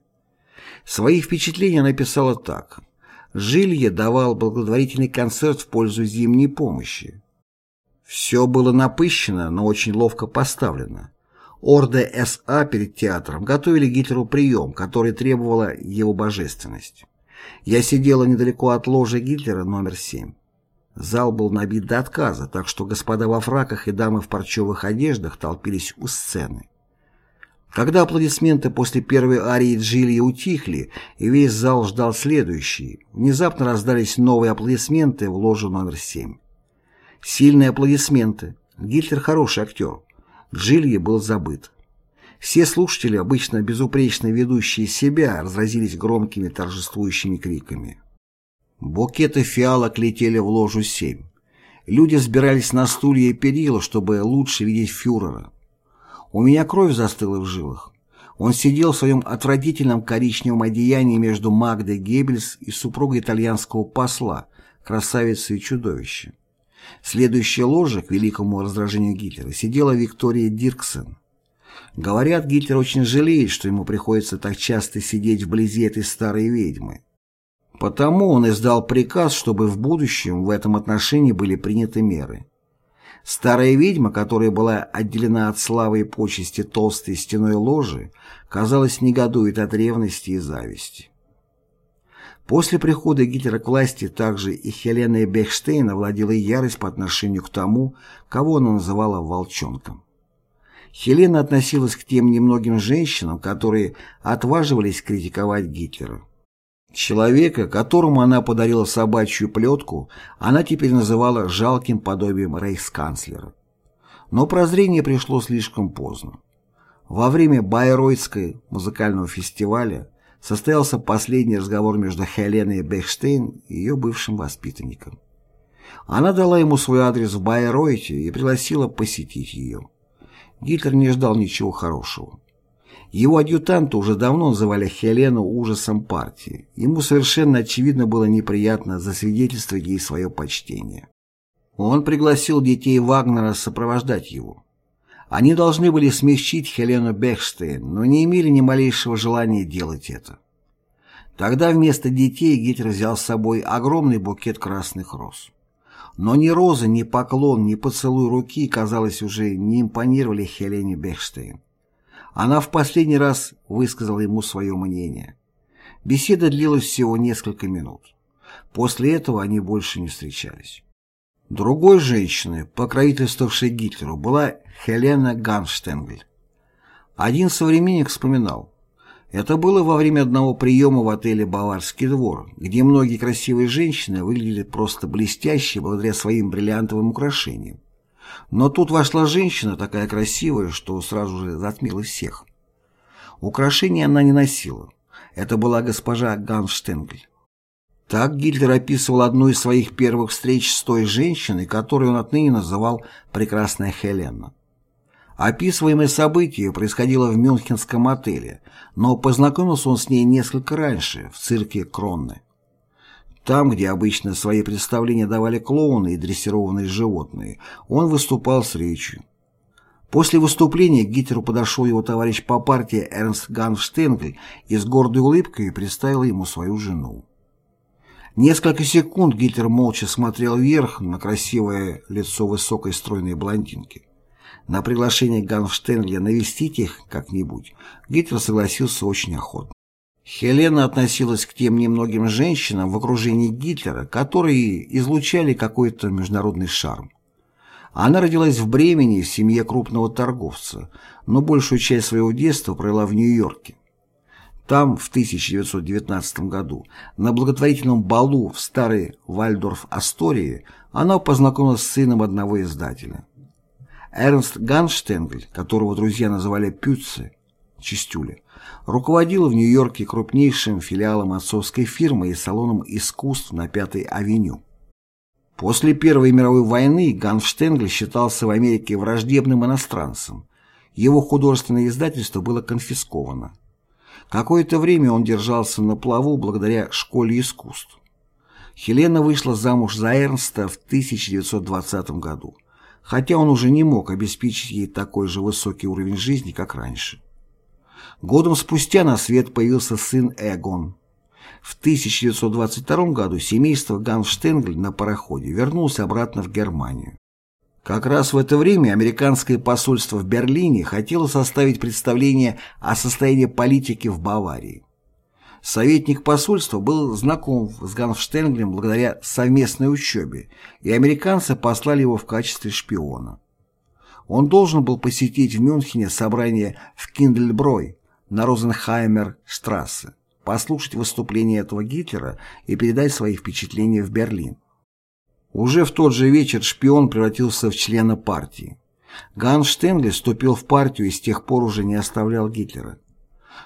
Свои впечатления написала так. Жилье давал благотворительный концерт в пользу зимней помощи. Все было напыщено, но очень ловко поставлено. Орды СА перед театром готовили Гитлеру прием, который требовала его божественность. Я сидела недалеко от ложи Гитлера номер 7. Зал был набит до отказа, так что господа во фраках и дамы в парчевых одеждах толпились у сцены. Когда аплодисменты после первой арии Джилли утихли, и весь зал ждал следующий, внезапно раздались новые аплодисменты в ложу номер 7. Сильные аплодисменты. Гитлер хороший актер. Джилли был забыт. Все слушатели, обычно безупречно ведущие себя, разразились громкими торжествующими криками. Букеты фиалок летели в ложу семь. Люди сбирались на стулья и перила, чтобы лучше видеть фюрера. У меня кровь застыла в жилах. Он сидел в своем отвратительном коричневом одеянии между Магдой Геббельс и супругой итальянского посла, красавицей и чудовище. Следующая ложа, к великому раздражению Гитлера, сидела Виктория Дирксен. Говорят, Гитлер очень жалеет, что ему приходится так часто сидеть вблизи этой старой ведьмы. Потому он издал приказ, чтобы в будущем в этом отношении были приняты меры. Старая ведьма, которая была отделена от славы и почести толстой стеной ложи, казалось, негодует от ревности и зависти. После прихода Гитлера к власти также и Хелена Бехштейн овладела ярость по отношению к тому, кого она называла «волчонком». Хелена относилась к тем немногим женщинам, которые отваживались критиковать Гитлера. Человека, которому она подарила собачью плетку, она теперь называла жалким подобием рейхсканцлера. Но прозрение пришло слишком поздно. Во время Байройтской музыкального фестиваля состоялся последний разговор между Хеленой Бехштейн и ее бывшим воспитанником. Она дала ему свой адрес в Байройте и пригласила посетить ее. Гитлер не ждал ничего хорошего. Его адъютанта уже давно называли Хелену ужасом партии. Ему совершенно очевидно было неприятно засвидетельствовать ей свое почтение. Он пригласил детей Вагнера сопровождать его. Они должны были смягчить Хелену Бехштейн, но не имели ни малейшего желания делать это. Тогда вместо детей Гитлер взял с собой огромный букет красных роз. Но ни роза, ни поклон, ни поцелуй руки, казалось, уже не импонировали Хелене Бехштейн. Она в последний раз высказала ему свое мнение. Беседа длилась всего несколько минут. После этого они больше не встречались. Другой женщиной, покровительствовавшей Гитлеру, была Хелена Ганштенгль. Один современник вспоминал, Это было во время одного приема в отеле «Баварский двор», где многие красивые женщины выглядели просто блестяще благодаря своим бриллиантовым украшениям. Но тут вошла женщина, такая красивая, что сразу же затмила всех. Украшения она не носила. Это была госпожа Ганштенгль. Так Гитлер описывал одну из своих первых встреч с той женщиной, которую он отныне называл «прекрасная Хелена». Описываемое событие происходило в Мюнхенском отеле, но познакомился он с ней несколько раньше, в цирке Кронны. Там, где обычно свои представления давали клоуны и дрессированные животные, он выступал с речью. После выступления к Гитлеру подошел его товарищ по партии Эрнст Ганштенгль и с гордой улыбкой представил ему свою жену. Несколько секунд Гитлер молча смотрел вверх на красивое лицо высокой стройной блондинки. На приглашение Ганштейнгля навестить их как-нибудь Гитлер согласился очень охотно. Хелена относилась к тем немногим женщинам в окружении Гитлера, которые излучали какой-то международный шарм. Она родилась в Бремени в семье крупного торговца, но большую часть своего детства провела в Нью-Йорке. Там, в 1919 году, на благотворительном балу в старой Вальдорф-Астории, она познакомилась с сыном одного издателя. Эрнст Ганштенгль, которого друзья называли Пюцци, Чистюля, руководил в Нью-Йорке крупнейшим филиалом отцовской фирмы и салоном искусств на Пятой авеню. После Первой мировой войны Ганштенгль считался в Америке враждебным иностранцем. Его художественное издательство было конфисковано. Какое-то время он держался на плаву благодаря школе искусств. Хелена вышла замуж за Эрнста в 1920 году хотя он уже не мог обеспечить ей такой же высокий уровень жизни, как раньше. Годом спустя на свет появился сын Эгон. В 1922 году семейство Ганштенгль на пароходе вернулось обратно в Германию. Как раз в это время американское посольство в Берлине хотело составить представление о состоянии политики в Баварии. Советник посольства был знаком с Ганфштенглем благодаря совместной учебе, и американцы послали его в качестве шпиона. Он должен был посетить в Мюнхене собрание в Киндельброй на Розенхаймер-штрассе, послушать выступление этого Гитлера и передать свои впечатления в Берлин. Уже в тот же вечер шпион превратился в члена партии. Ганс Штенгли вступил в партию и с тех пор уже не оставлял Гитлера.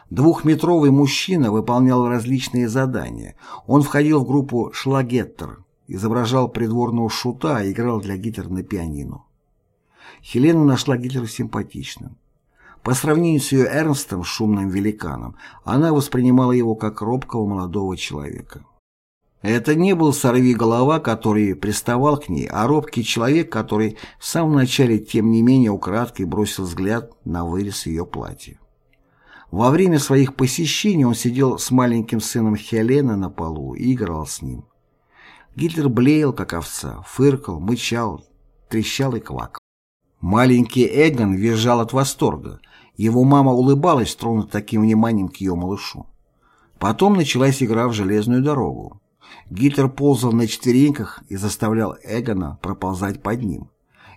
Двухметровый мужчина выполнял различные задания. Он входил в группу «Шлагеттер», изображал придворного шута и играл для Гитлера на пианино. Хелена нашла Гитлера симпатичным. По сравнению с ее Эрнстом, шумным великаном, она воспринимала его как робкого молодого человека. Это не был сорви-голова, который приставал к ней, а робкий человек, который в самом начале, тем не менее, украдкой бросил взгляд на вырез ее платья. Во время своих посещений он сидел с маленьким сыном Хелены на полу и играл с ним. Гитлер блеял, как овца, фыркал, мычал, трещал и квакал. Маленький Эгон визжал от восторга. Его мама улыбалась, тронув таким вниманием к ее малышу. Потом началась игра в железную дорогу. Гитлер ползал на четвереньках и заставлял Эгона проползать под ним.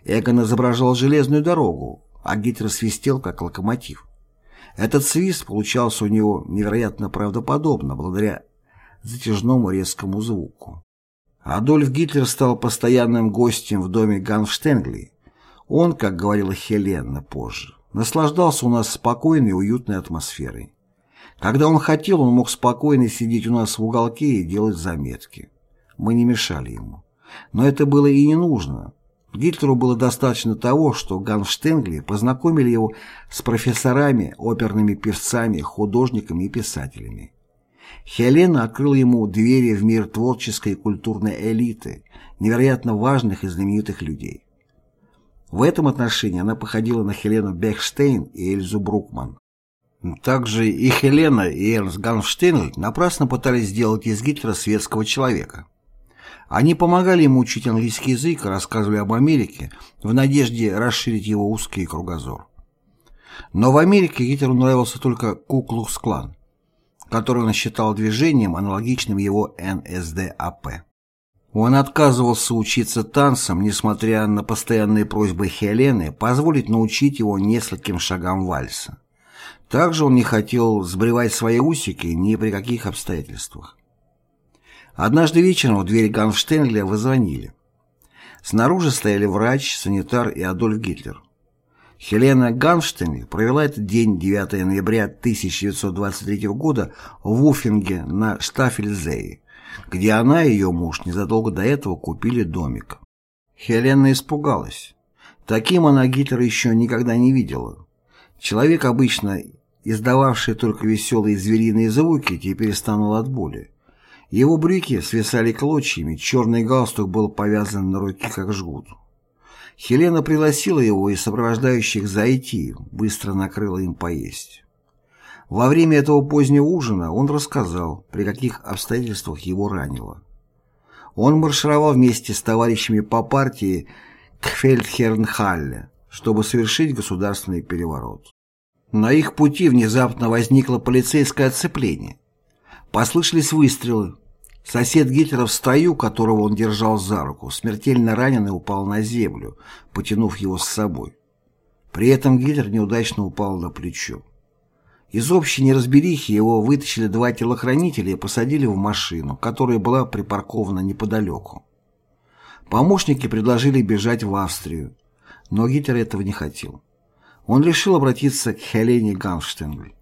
Эгон изображал железную дорогу, а Гитлер свистел, как локомотив. Этот свист получался у него невероятно правдоподобно, благодаря затяжному резкому звуку. Адольф Гитлер стал постоянным гостем в доме Ганштенгли. Он, как говорила Хелена позже, наслаждался у нас спокойной и уютной атмосферой. Когда он хотел, он мог спокойно сидеть у нас в уголке и делать заметки. Мы не мешали ему. Но это было и не нужно. Гитлеру было достаточно того, что Ганштенгли познакомили его с профессорами, оперными певцами, художниками и писателями. Хелена открыла ему двери в мир творческой и культурной элиты, невероятно важных и знаменитых людей. В этом отношении она походила на Хелену Бехштейн и Эльзу Брукман. Также и Хелена, и Эрнст Ганштейн напрасно пытались сделать из Гитлера светского человека. Они помогали ему учить английский язык и рассказывали об Америке в надежде расширить его узкий кругозор. Но в Америке Гитлеру нравился только Куклукс-клан, который он считал движением, аналогичным его НСДАП. Он отказывался учиться танцам, несмотря на постоянные просьбы Хелены позволить научить его нескольким шагам вальса. Также он не хотел сбривать свои усики ни при каких обстоятельствах. Однажды вечером в дверь Ганштейнля вызвонили. Снаружи стояли врач, санитар и Адольф Гитлер. Хелена Ганштейн провела этот день 9 ноября 1923 года в Уфинге на Штафельзее, где она и ее муж незадолго до этого купили домик. Хелена испугалась. Таким она Гитлера еще никогда не видела. Человек, обычно издававший только веселые звериные звуки, теперь стонул от боли. Его брюки свисали клочьями, черный галстук был повязан на руке как жгут. Хелена пригласила его и сопровождающих зайти, быстро накрыла им поесть. Во время этого позднего ужина он рассказал, при каких обстоятельствах его ранило. Он маршировал вместе с товарищами по партии к Фельдхернхалле, чтобы совершить государственный переворот. На их пути внезапно возникло полицейское оцепление. Послышались выстрелы, Сосед Гитлера в строю, которого он держал за руку, смертельно раненый упал на землю, потянув его с собой. При этом Гитлер неудачно упал на плечо. Из общей неразберихи его вытащили два телохранителя и посадили в машину, которая была припаркована неподалеку. Помощники предложили бежать в Австрию, но Гитлер этого не хотел. Он решил обратиться к Хелене Ганштейн.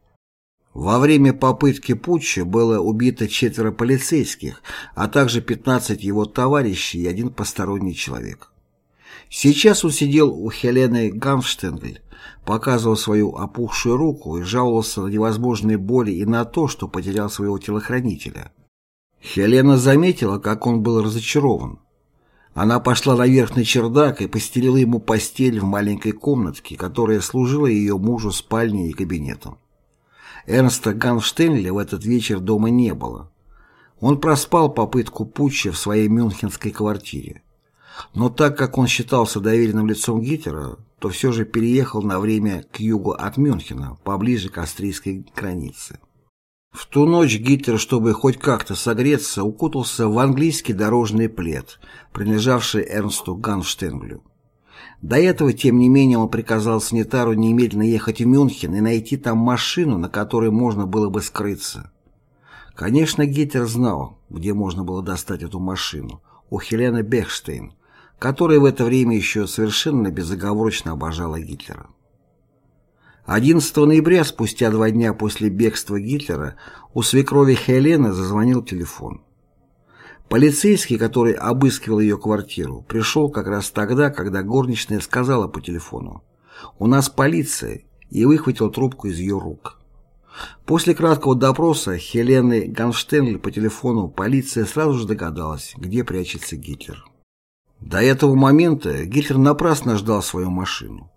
Во время попытки путча было убито четверо полицейских, а также 15 его товарищей и один посторонний человек. Сейчас он сидел у Хелены Гамштенгль, показывал свою опухшую руку и жаловался на невозможные боли и на то, что потерял своего телохранителя. Хелена заметила, как он был разочарован. Она пошла на верхний чердак и постелила ему постель в маленькой комнатке, которая служила ее мужу спальней и кабинетом. Эрнста Ганштейнля в этот вечер дома не было. Он проспал попытку путча в своей мюнхенской квартире. Но так как он считался доверенным лицом Гитлера, то все же переехал на время к югу от Мюнхена, поближе к австрийской границе. В ту ночь Гитлер, чтобы хоть как-то согреться, укутался в английский дорожный плед, принадлежавший Эрнсту Ганштейнглю. До этого, тем не менее, он приказал санитару немедленно ехать в Мюнхен и найти там машину, на которой можно было бы скрыться. Конечно, Гитлер знал, где можно было достать эту машину, у Хелены Бехштейн, которая в это время еще совершенно безоговорочно обожала Гитлера. 11 ноября, спустя два дня после бегства Гитлера, у свекрови Хелены зазвонил телефон. Полицейский, который обыскивал ее квартиру, пришел как раз тогда, когда горничная сказала по телефону «У нас полиция» и выхватил трубку из ее рук. После краткого допроса Хелены Ганштейнли по телефону полиция сразу же догадалась, где прячется Гитлер. До этого момента Гитлер напрасно ждал свою машину.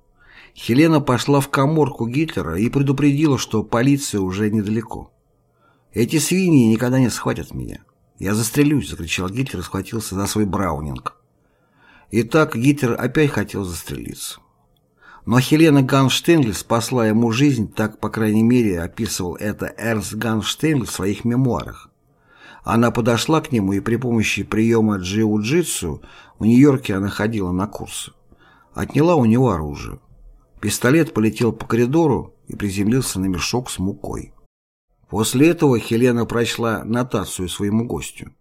Хелена пошла в коморку Гитлера и предупредила, что полиция уже недалеко. «Эти свиньи никогда не схватят меня». «Я застрелюсь!» — закричал Гитлер и схватился за свой браунинг. Итак, Гитлер опять хотел застрелиться. Но Хелена Ганштейнль спасла ему жизнь, так, по крайней мере, описывал это Эрнст Ганштейнль в своих мемуарах. Она подошла к нему и при помощи приема джиу-джитсу в Нью-Йорке она ходила на курсы. Отняла у него оружие. Пистолет полетел по коридору и приземлился на мешок с мукой. После этого Хелена прочла нотацию своему гостю.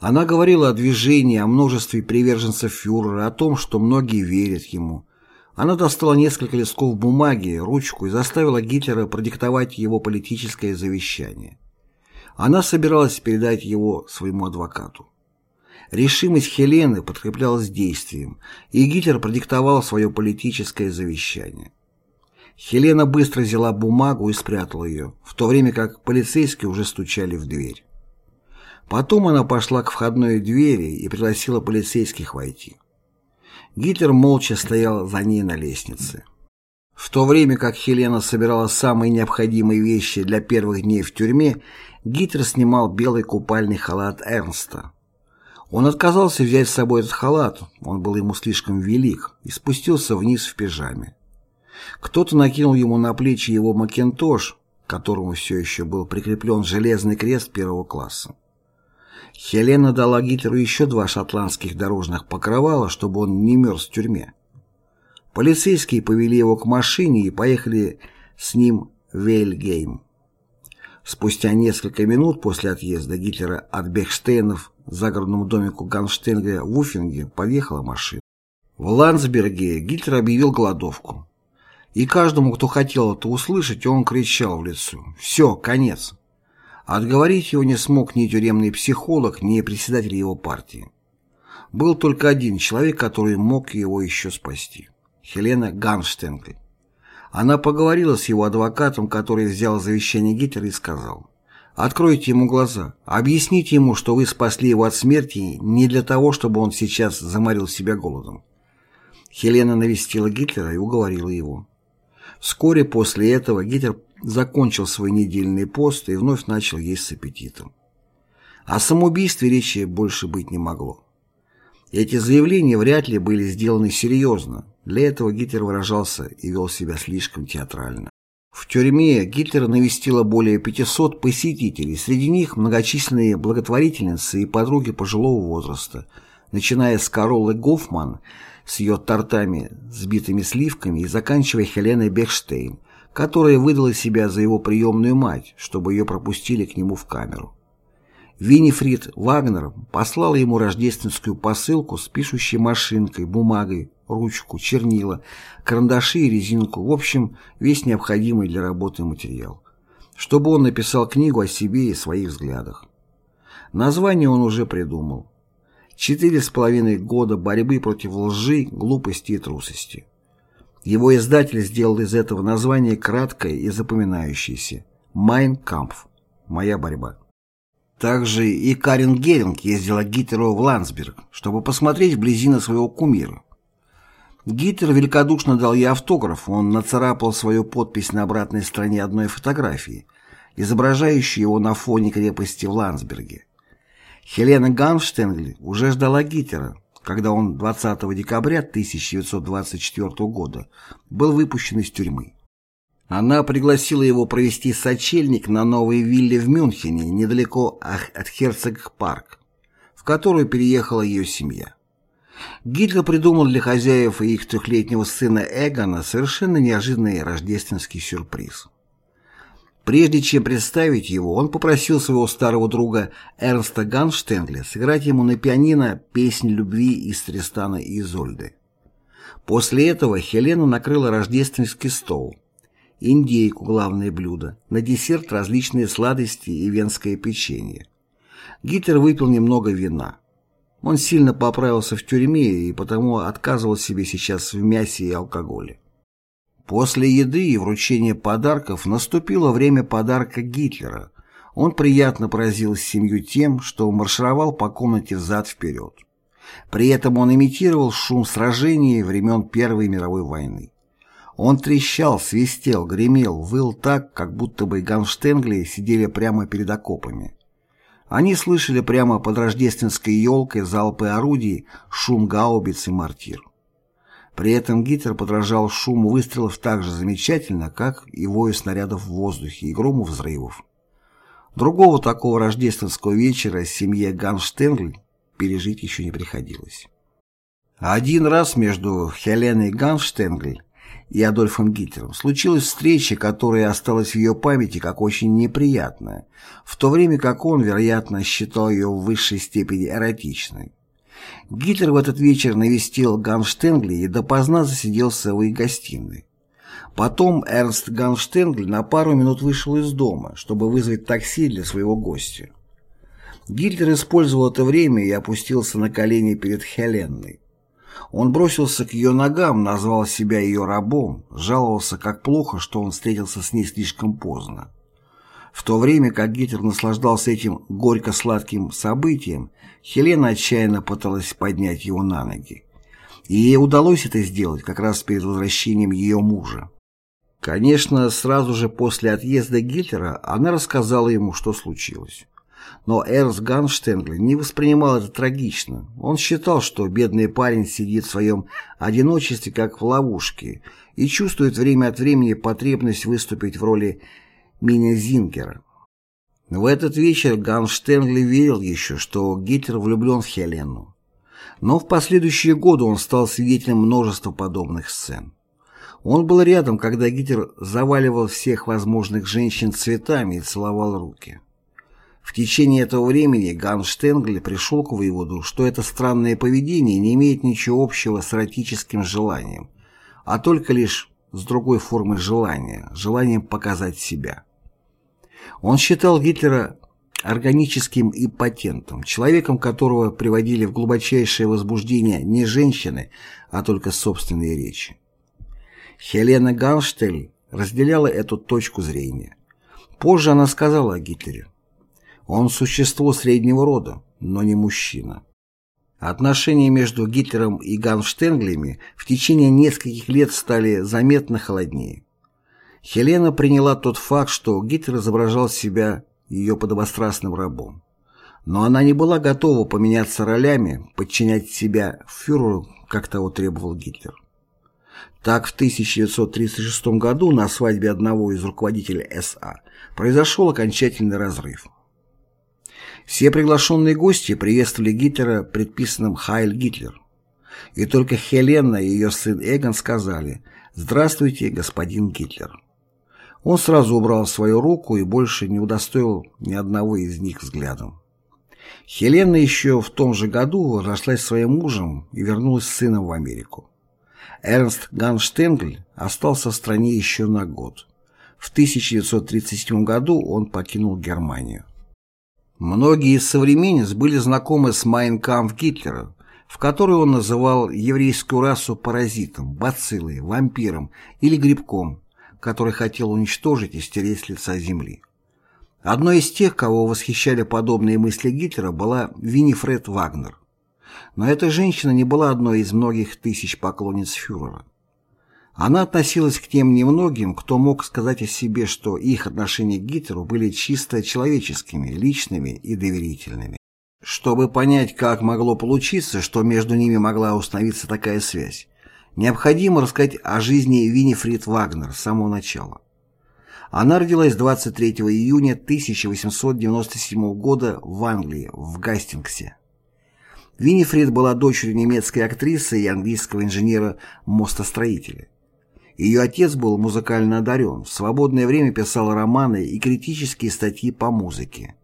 Она говорила о движении, о множестве приверженцев фюрера, о том, что многие верят ему. Она достала несколько листков бумаги, ручку и заставила Гитлера продиктовать его политическое завещание. Она собиралась передать его своему адвокату. Решимость Хелены подкреплялась действием, и Гитлер продиктовал свое политическое завещание. Хелена быстро взяла бумагу и спрятала ее, в то время как полицейские уже стучали в дверь. Потом она пошла к входной двери и пригласила полицейских войти. Гитлер молча стоял за ней на лестнице. В то время как Хелена собирала самые необходимые вещи для первых дней в тюрьме, Гитлер снимал белый купальный халат Эрнста. Он отказался взять с собой этот халат, он был ему слишком велик, и спустился вниз в пижаме. Кто-то накинул ему на плечи его макинтош, к которому все еще был прикреплен железный крест первого класса. Хелена дала Гитлеру еще два шотландских дорожных покрывала, чтобы он не мерз в тюрьме. Полицейские повели его к машине и поехали с ним Вейльгейм. Спустя несколько минут после отъезда Гитлера от Бехштейнов к загородному домику Ганштейна в Уфинге подъехала машина. В Ландсберге Гитлер объявил голодовку. И каждому, кто хотел это услышать, он кричал в лицо «Все, конец!». Отговорить его не смог ни тюремный психолог, ни председатель его партии. Был только один человек, который мог его еще спасти – Хелена Ганштенгль. Она поговорила с его адвокатом, который взял завещание Гитлера и сказал «Откройте ему глаза, объясните ему, что вы спасли его от смерти не для того, чтобы он сейчас заморил себя голодом». Хелена навестила Гитлера и уговорила его. Вскоре после этого Гитлер закончил свой недельный пост и вновь начал есть с аппетитом. О самоубийстве речи больше быть не могло. Эти заявления вряд ли были сделаны серьезно, для этого Гитлер выражался и вел себя слишком театрально. В тюрьме Гитлера навестило более 500 посетителей, среди них многочисленные благотворительницы и подруги пожилого возраста, начиная с Каролы Гофман с ее тортами, сбитыми сливками и заканчивая Хеленой Бехштейн, которая выдала себя за его приемную мать, чтобы ее пропустили к нему в камеру. Винифрид Вагнер послал ему рождественскую посылку с пишущей машинкой, бумагой, ручку, чернила, карандаши и резинку, в общем, весь необходимый для работы материал, чтобы он написал книгу о себе и своих взглядах. Название он уже придумал. Четыре с половиной года борьбы против лжи, глупости и трусости. Его издатель сделал из этого название краткое и запоминающееся «Майн Кампф» – «Моя борьба». Также и Карен Геринг ездила к Гитлеру в Ландсберг, чтобы посмотреть вблизи на своего кумира. Гитлер великодушно дал ей автограф, он нацарапал свою подпись на обратной стороне одной фотографии, изображающей его на фоне крепости в Ландсберге. Хелена Ганштенгли уже ждала Гитлера, когда он 20 декабря 1924 года был выпущен из тюрьмы. Она пригласила его провести сочельник на новой вилле в Мюнхене, недалеко от Херцог-парк, в которую переехала ее семья. Гитлер придумал для хозяев и их трехлетнего сына Эгона совершенно неожиданный рождественский сюрприз. Прежде чем представить его, он попросил своего старого друга Эрнста Ганштенгля сыграть ему на пианино песнь любви из Тристана и Изольды. После этого Хелена накрыла рождественский стол, индейку – главное блюдо, на десерт различные сладости и венское печенье. Гитлер выпил немного вина. Он сильно поправился в тюрьме и потому отказывал себе сейчас в мясе и алкоголе. После еды и вручения подарков наступило время подарка Гитлера. Он приятно поразил семью тем, что маршировал по комнате взад-вперед. При этом он имитировал шум сражений времен Первой мировой войны. Он трещал, свистел, гремел, выл так, как будто бы ганштенгли сидели прямо перед окопами. Они слышали прямо под рождественской елкой залпы орудий, шум гаубиц и мортир. При этом Гитлер подражал шуму выстрелов так же замечательно, как и вою снарядов в воздухе и грому взрывов. Другого такого рождественского вечера семье Ганштенгль пережить еще не приходилось. Один раз между Хеленой Ганштенгль и Адольфом Гитлером случилась встреча, которая осталась в ее памяти как очень неприятная, в то время как он, вероятно, считал ее в высшей степени эротичной. Гитлер в этот вечер навестил Ганштенгли и допоздна засиделся в их гостиной. Потом Эрнст Ганштенгли на пару минут вышел из дома, чтобы вызвать такси для своего гостя. Гитлер использовал это время и опустился на колени перед Хеленной. Он бросился к ее ногам, назвал себя ее рабом, жаловался, как плохо, что он встретился с ней слишком поздно. В то время как Гитлер наслаждался этим горько-сладким событием, Хелена отчаянно пыталась поднять его на ноги. И ей удалось это сделать как раз перед возвращением ее мужа. Конечно, сразу же после отъезда Гитлера она рассказала ему, что случилось. Но Эрнст Ганштенгли не воспринимал это трагично. Он считал, что бедный парень сидит в своем одиночестве как в ловушке и чувствует время от времени потребность выступить в роли Мини-Зингера. В этот вечер Ганштенгли верил еще, что Гитлер влюблен в Хелену. Но в последующие годы он стал свидетелем множества подобных сцен. Он был рядом, когда Гитлер заваливал всех возможных женщин цветами и целовал руки. В течение этого времени Штенгль пришел к выводу, что это странное поведение не имеет ничего общего с эротическим желанием, а только лишь с другой формой желания, желанием показать себя. Он считал Гитлера органическим импотентом, человеком которого приводили в глубочайшее возбуждение не женщины, а только собственные речи. Хелена Ганштель разделяла эту точку зрения. Позже она сказала о Гитлере. Он существо среднего рода, но не мужчина. Отношения между Гитлером и Ганштенглями в течение нескольких лет стали заметно холоднее. Хелена приняла тот факт, что Гитлер изображал себя ее подобострастным рабом. Но она не была готова поменяться ролями, подчинять себя фюреру, как того требовал Гитлер. Так, в 1936 году на свадьбе одного из руководителей СА произошел окончательный разрыв. Все приглашенные гости приветствовали Гитлера предписанным «Хайль Гитлер». И только Хелена и ее сын Эгон сказали «Здравствуйте, господин Гитлер». Он сразу убрал свою руку и больше не удостоил ни одного из них взглядом. Хелена еще в том же году разошлась своим мужем и вернулась с сыном в Америку. Эрнст Ганштенгль остался в стране еще на год. В 1937 году он покинул Германию. Многие из современниц были знакомы с Майнкамф Гитлера, в которой он называл еврейскую расу паразитом, бациллой, вампиром или грибком, который хотел уничтожить и стереть с лица земли. Одной из тех, кого восхищали подобные мысли Гитлера, была Винифред Вагнер. Но эта женщина не была одной из многих тысяч поклонниц фюрера. Она относилась к тем немногим, кто мог сказать о себе, что их отношения к Гитлеру были чисто человеческими, личными и доверительными. Чтобы понять, как могло получиться, что между ними могла установиться такая связь, необходимо рассказать о жизни Винифрид Вагнер с самого начала. Она родилась 23 июня 1897 года в Англии, в Гастингсе. Винифрид была дочерью немецкой актрисы и английского инженера-мостостроителя. Ее отец был музыкально одарен, в свободное время писал романы и критические статьи по музыке.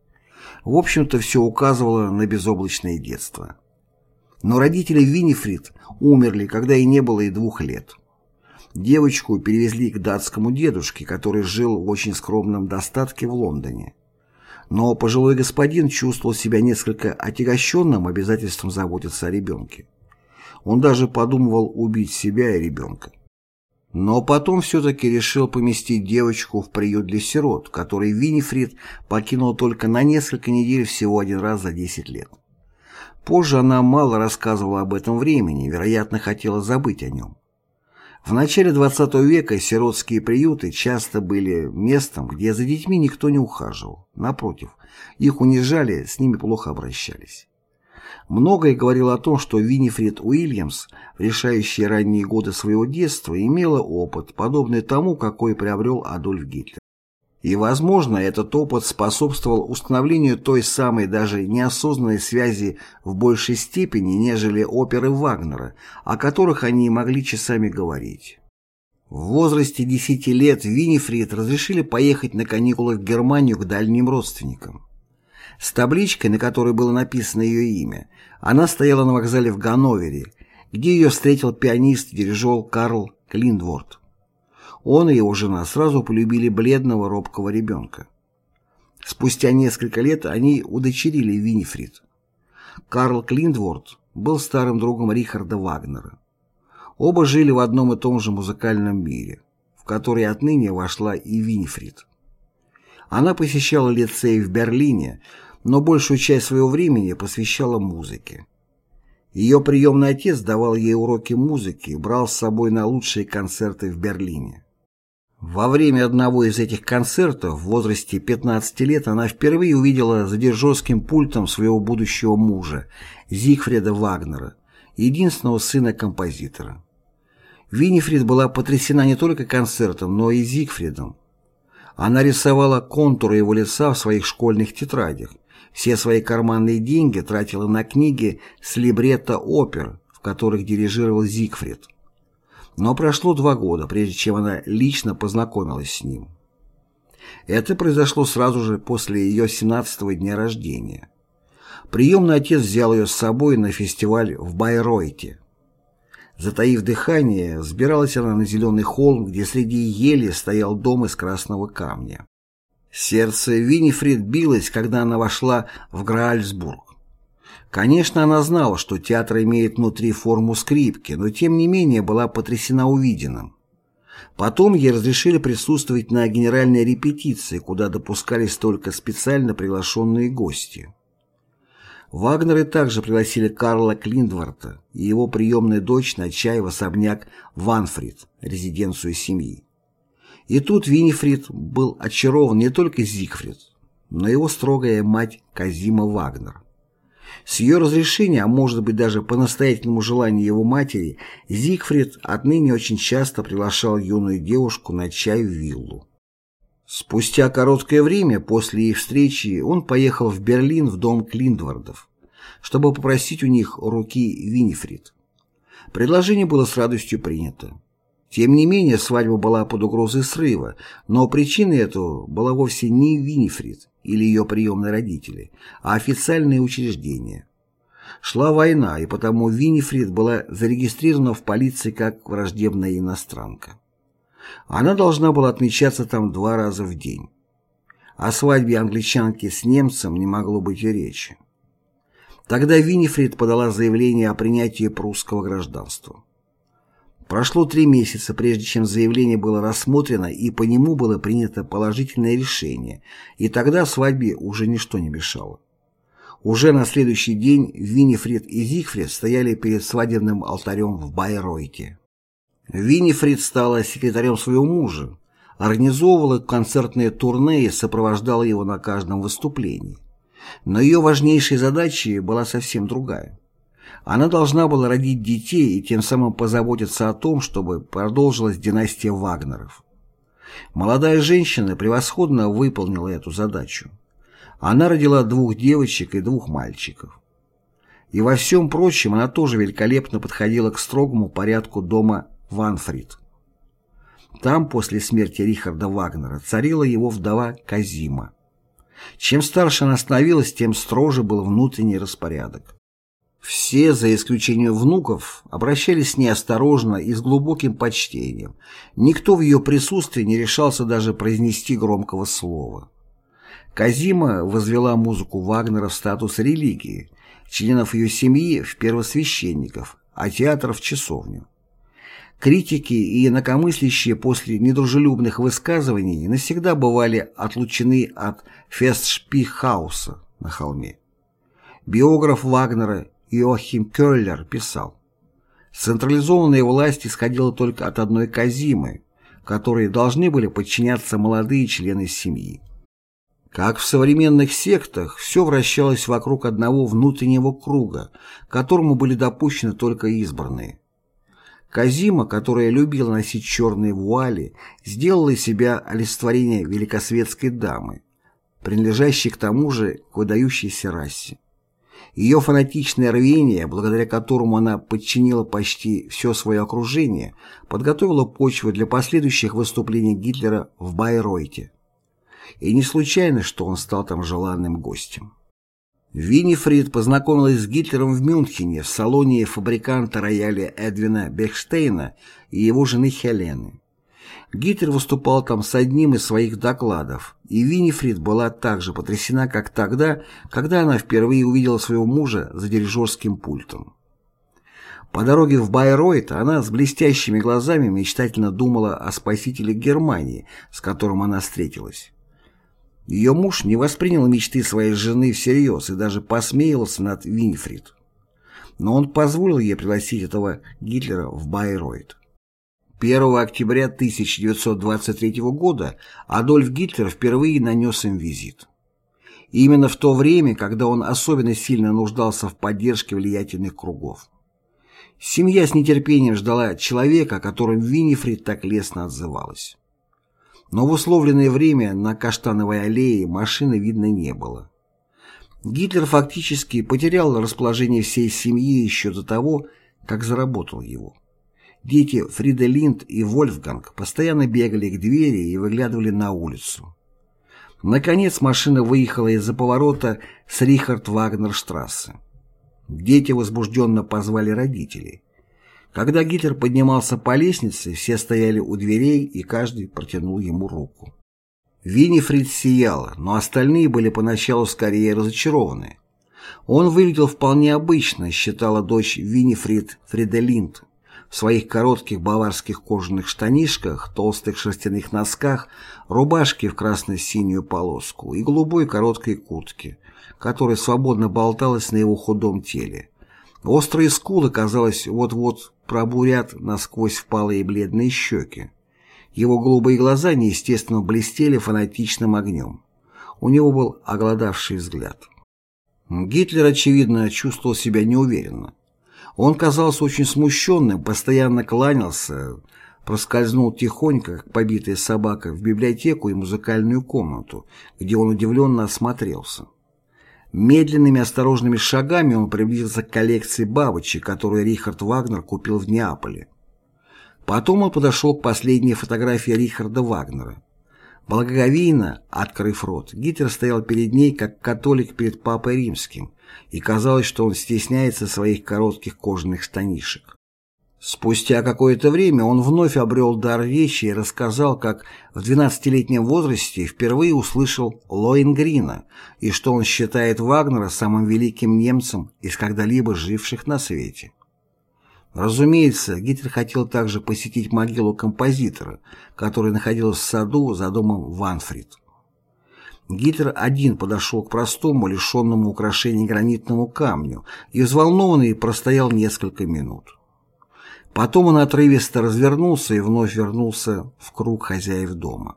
В общем-то, все указывало на безоблачное детство. Но родители Винифрид умерли, когда ей не было и двух лет. Девочку перевезли к датскому дедушке, который жил в очень скромном достатке в Лондоне. Но пожилой господин чувствовал себя несколько отягощенным обязательством заботиться о ребенке. Он даже подумывал убить себя и ребенка. Но потом все-таки решил поместить девочку в приют для сирот, который Винифрид покинул только на несколько недель всего один раз за 10 лет. Позже она мало рассказывала об этом времени, вероятно, хотела забыть о нем. В начале XX века сиротские приюты часто были местом, где за детьми никто не ухаживал. Напротив, их унижали, с ними плохо обращались. Многое говорило о том, что Винифрид Уильямс в решающие ранние годы своего детства имела опыт, подобный тому, какой приобрел Адольф Гитлер. И, возможно, этот опыт способствовал установлению той самой даже неосознанной связи в большей степени, нежели оперы Вагнера, о которых они могли часами говорить. В возрасте 10 лет Винифрид разрешили поехать на каникулы в Германию к дальним родственникам. С табличкой, на которой было написано ее имя, она стояла на вокзале в Ганновере, где ее встретил пианист-дирижер Карл Клиндворт. Он и его жена сразу полюбили бледного робкого ребенка. Спустя несколько лет они удочерили Винифрид. Карл Клиндворт был старым другом Рихарда Вагнера. Оба жили в одном и том же музыкальном мире, в который отныне вошла и Винифрид. Она посещала лицей в Берлине, но большую часть своего времени посвящала музыке. Ее приемный отец давал ей уроки музыки и брал с собой на лучшие концерты в Берлине. Во время одного из этих концертов в возрасте 15 лет она впервые увидела за дирижерским пультом своего будущего мужа, Зигфрида Вагнера, единственного сына композитора. Винифрид была потрясена не только концертом, но и Зигфридом. Она рисовала контуры его лица в своих школьных тетрадях, все свои карманные деньги тратила на книги с либретто опер, в которых дирижировал Зигфрид. Но прошло два года, прежде чем она лично познакомилась с ним. Это произошло сразу же после ее 17-го дня рождения. Приемный отец взял ее с собой на фестиваль в Байройте. Затаив дыхание, взбиралась она на зеленый холм, где среди ели стоял дом из красного камня. Сердце Винифрид билось, когда она вошла в Граальсбург. Конечно, она знала, что театр имеет внутри форму скрипки, но тем не менее была потрясена увиденным. Потом ей разрешили присутствовать на генеральной репетиции, куда допускались только специально приглашенные гости. Вагнеры также пригласили Карла Клиндварта и его приемную дочь на чай в особняк Ванфрид, резиденцию семьи. И тут Винифрид был очарован не только Зигфрид, но и его строгая мать Казима Вагнер. С ее разрешения, а может быть даже по настоятельному желанию его матери, Зигфрид отныне очень часто приглашал юную девушку на чай в виллу. Спустя короткое время после их встречи он поехал в Берлин в дом Клиндвардов, чтобы попросить у них руки Винифрид. Предложение было с радостью принято. Тем не менее, свадьба была под угрозой срыва, но причиной этого была вовсе не Винифрид или ее приемные родители, а официальные учреждения. Шла война, и потому Винифрид была зарегистрирована в полиции как враждебная иностранка. Она должна была отмечаться там два раза в день. О свадьбе англичанки с немцем не могло быть и речи. Тогда Винифрид подала заявление о принятии прусского гражданства. Прошло три месяца, прежде чем заявление было рассмотрено и по нему было принято положительное решение, и тогда свадьбе уже ничто не мешало. Уже на следующий день Винифрид и Зигфрид стояли перед свадебным алтарем в Байройте. Винифрид стала секретарем своего мужа, организовывала концертные турне и сопровождала его на каждом выступлении. Но ее важнейшей задачей была совсем другая. Она должна была родить детей и тем самым позаботиться о том, чтобы продолжилась династия Вагнеров. Молодая женщина превосходно выполнила эту задачу. Она родила двух девочек и двух мальчиков. И во всем прочем она тоже великолепно подходила к строгому порядку дома Ванфрид. Там после смерти Рихарда Вагнера царила его вдова Казима. Чем старше она становилась, тем строже был внутренний распорядок. Все, за исключением внуков, обращались с ней осторожно и с глубоким почтением. Никто в ее присутствии не решался даже произнести громкого слова. Казима возвела музыку Вагнера в статус религии, членов ее семьи в первосвященников, а театр в часовню. Критики и инакомыслящие после недружелюбных высказываний навсегда бывали отлучены от фестшпихауса на холме. Биограф Вагнера Иоахим Кёллер писал, «Централизованная власть исходила только от одной казимы, которой должны были подчиняться молодые члены семьи. Как в современных сектах, все вращалось вокруг одного внутреннего круга, которому были допущены только избранные. Казима, которая любила носить черные вуали, сделала из себя олицетворение великосветской дамы, принадлежащей к тому же к выдающейся расе. Ее фанатичное рвение, благодаря которому она подчинила почти все свое окружение, подготовило почву для последующих выступлений Гитлера в Байройте. И не случайно, что он стал там желанным гостем. Виннифрид познакомилась с Гитлером в Мюнхене в салоне фабриканта рояля Эдвина Бехштейна и его жены Хелены. Гитлер выступал там с одним из своих докладов, и Виннифрид была так же потрясена, как тогда, когда она впервые увидела своего мужа за дирижерским пультом. По дороге в Байройт она с блестящими глазами мечтательно думала о спасителе Германии, с которым она встретилась. Ее муж не воспринял мечты своей жены всерьез и даже посмеялся над Винфрид. Но он позволил ей пригласить этого Гитлера в Байройт. 1 октября 1923 года Адольф Гитлер впервые нанес им визит. Именно в то время, когда он особенно сильно нуждался в поддержке влиятельных кругов. Семья с нетерпением ждала человека, о котором Винифрид так лестно отзывалась но в условленное время на Каштановой аллее машины видно не было. Гитлер фактически потерял расположение всей семьи еще до того, как заработал его. дети Фрида Линд и Вольфганг постоянно бегали к двери и выглядывали на улицу. Наконец машина выехала из-за поворота с Рихард-Вагнер-штрассе. Дети возбужденно позвали родителей. Когда Гитлер поднимался по лестнице, все стояли у дверей, и каждый протянул ему руку. Виннифрид сияла, но остальные были поначалу скорее разочарованы. Он выглядел вполне обычно, считала дочь Виннифрид Фриделинд. В своих коротких баварских кожаных штанишках, толстых шерстяных носках, рубашке в красно-синюю полоску и голубой короткой куртке, которая свободно болталась на его худом теле. Острые скулы, казалось, вот-вот пробурят насквозь впалые бледные щеки. Его голубые глаза неестественно блестели фанатичным огнем. У него был оголодавший взгляд. Гитлер, очевидно, чувствовал себя неуверенно. Он казался очень смущенным, постоянно кланялся, проскользнул тихонько, как побитая собака, в библиотеку и музыкальную комнату, где он удивленно осмотрелся. Медленными осторожными шагами он приблизился к коллекции бабочек, которую Рихард Вагнер купил в Неаполе. Потом он подошел к последней фотографии Рихарда Вагнера. Благоговейно, открыв рот, Гитлер стоял перед ней, как католик перед Папой Римским, и казалось, что он стесняется своих коротких кожаных штанишек. Спустя какое-то время он вновь обрел дар речи и рассказал, как в 12-летнем возрасте впервые услышал Лоингрина и что он считает Вагнера самым великим немцем из когда-либо живших на свете. Разумеется, Гитлер хотел также посетить могилу композитора, которая находилась в саду за домом Ванфрид. Гитлер один подошел к простому, лишенному украшений гранитному камню и взволнованный простоял несколько минут. Потом он отрывисто развернулся и вновь вернулся в круг хозяев дома.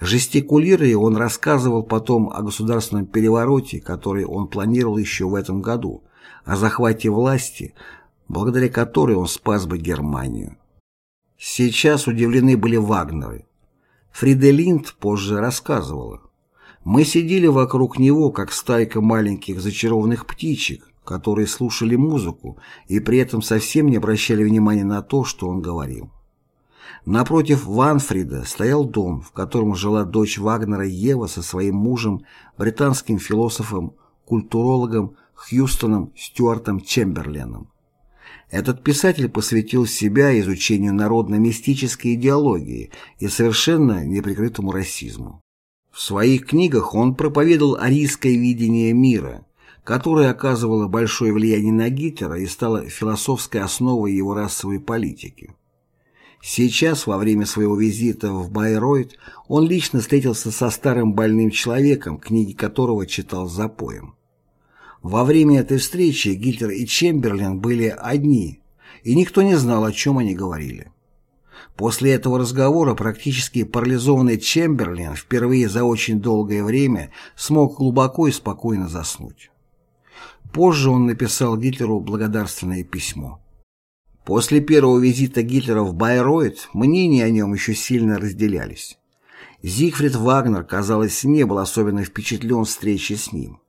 Жестикулируя, он рассказывал потом о государственном перевороте, который он планировал еще в этом году, о захвате власти, благодаря которой он спас бы Германию. Сейчас удивлены были Вагнеры. Фриделинд позже рассказывала. Мы сидели вокруг него, как стайка маленьких зачарованных птичек, которые слушали музыку и при этом совсем не обращали внимания на то, что он говорил. Напротив Ванфрида стоял дом, в котором жила дочь Вагнера Ева со своим мужем, британским философом, культурологом Хьюстоном Стюартом Чемберленом. Этот писатель посвятил себя изучению народно-мистической идеологии и совершенно неприкрытому расизму. В своих книгах он проповедовал арийское видение мира, которое оказывало большое влияние на Гитлера и стало философской основой его расовой политики. Сейчас, во время своего визита в Байройт, он лично встретился со старым больным человеком, книги которого читал запоем. Во время этой встречи Гитлер и Чемберлен были одни, и никто не знал, о чем они говорили. После этого разговора практически парализованный Чемберлен впервые за очень долгое время смог глубоко и спокойно заснуть. Позже он написал Гитлеру благодарственное письмо. После первого визита Гитлера в Байройт мнения о нем еще сильно разделялись. Зигфрид Вагнер, казалось, не был особенно впечатлен встречей с ним.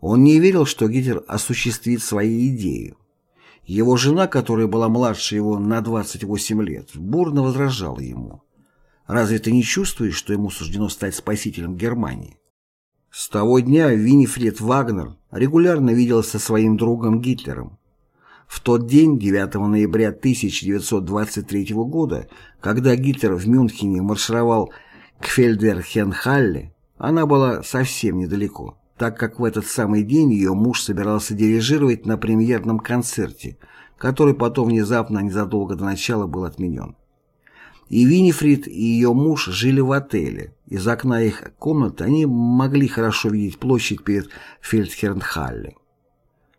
Он не верил, что Гитлер осуществит свои идеи. Его жена, которая была младше его на 28 лет, бурно возражала ему. «Разве ты не чувствуешь, что ему суждено стать спасителем Германии?» С того дня Виннифред Вагнер регулярно виделся со своим другом Гитлером. В тот день, 9 ноября 1923 года, когда Гитлер в Мюнхене маршировал к Фельдерхенхалле, она была совсем недалеко так как в этот самый день ее муж собирался дирижировать на премьерном концерте, который потом внезапно, незадолго до начала, был отменен. И Винифрид, и ее муж жили в отеле. Из окна их комнаты они могли хорошо видеть площадь перед Фельдхернхалле.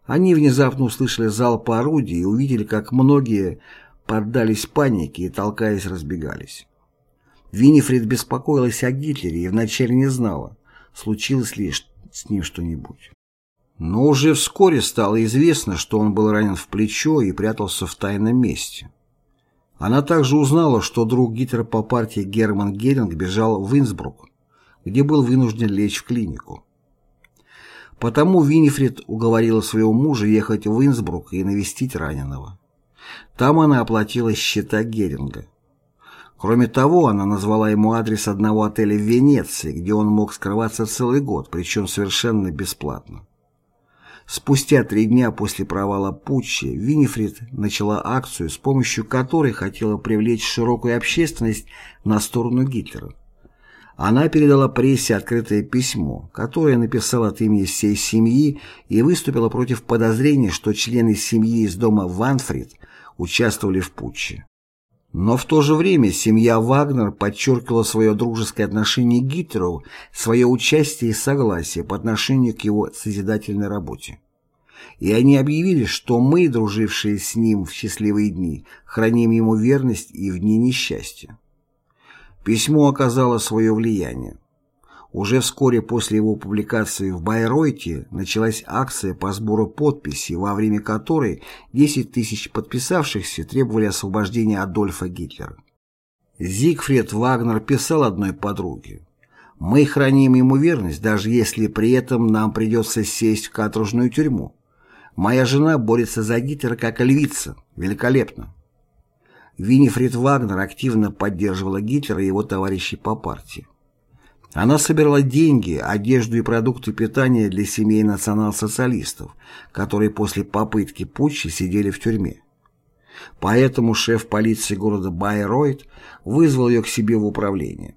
Они внезапно услышали залп орудий и увидели, как многие поддались панике и, толкаясь, разбегались. Винифрид беспокоилась о Гитлере и вначале не знала, случилось ли с ним что-нибудь. Но уже вскоре стало известно, что он был ранен в плечо и прятался в тайном месте. Она также узнала, что друг Гитлера по партии Герман Геринг бежал в Инсбрук, где был вынужден лечь в клинику. Потому Винифред уговорила своего мужа ехать в Инсбрук и навестить раненого. Там она оплатила счета Геринга. Кроме того, она назвала ему адрес одного отеля в Венеции, где он мог скрываться целый год, причем совершенно бесплатно. Спустя три дня после провала путча Винифрид начала акцию, с помощью которой хотела привлечь широкую общественность на сторону Гитлера. Она передала прессе открытое письмо, которое написала от имени всей семьи и выступила против подозрений, что члены семьи из дома Ванфрид участвовали в путче. Но в то же время семья Вагнер подчеркивала свое дружеское отношение к Гитлеру, свое участие и согласие по отношению к его созидательной работе. И они объявили, что мы, дружившие с ним в счастливые дни, храним ему верность и в дни несчастья. Письмо оказало свое влияние. Уже вскоре после его публикации в Байройте началась акция по сбору подписей, во время которой 10 тысяч подписавшихся требовали освобождения Адольфа Гитлера. Зигфрид Вагнер писал одной подруге, «Мы храним ему верность, даже если при этом нам придется сесть в каторжную тюрьму. Моя жена борется за Гитлера как львица. Великолепно. Винифрид Вагнер активно поддерживала Гитлера и его товарищей по партии. Она собирала деньги, одежду и продукты питания для семей национал-социалистов, которые после попытки путча сидели в тюрьме. Поэтому шеф полиции города Байройт вызвал ее к себе в управление.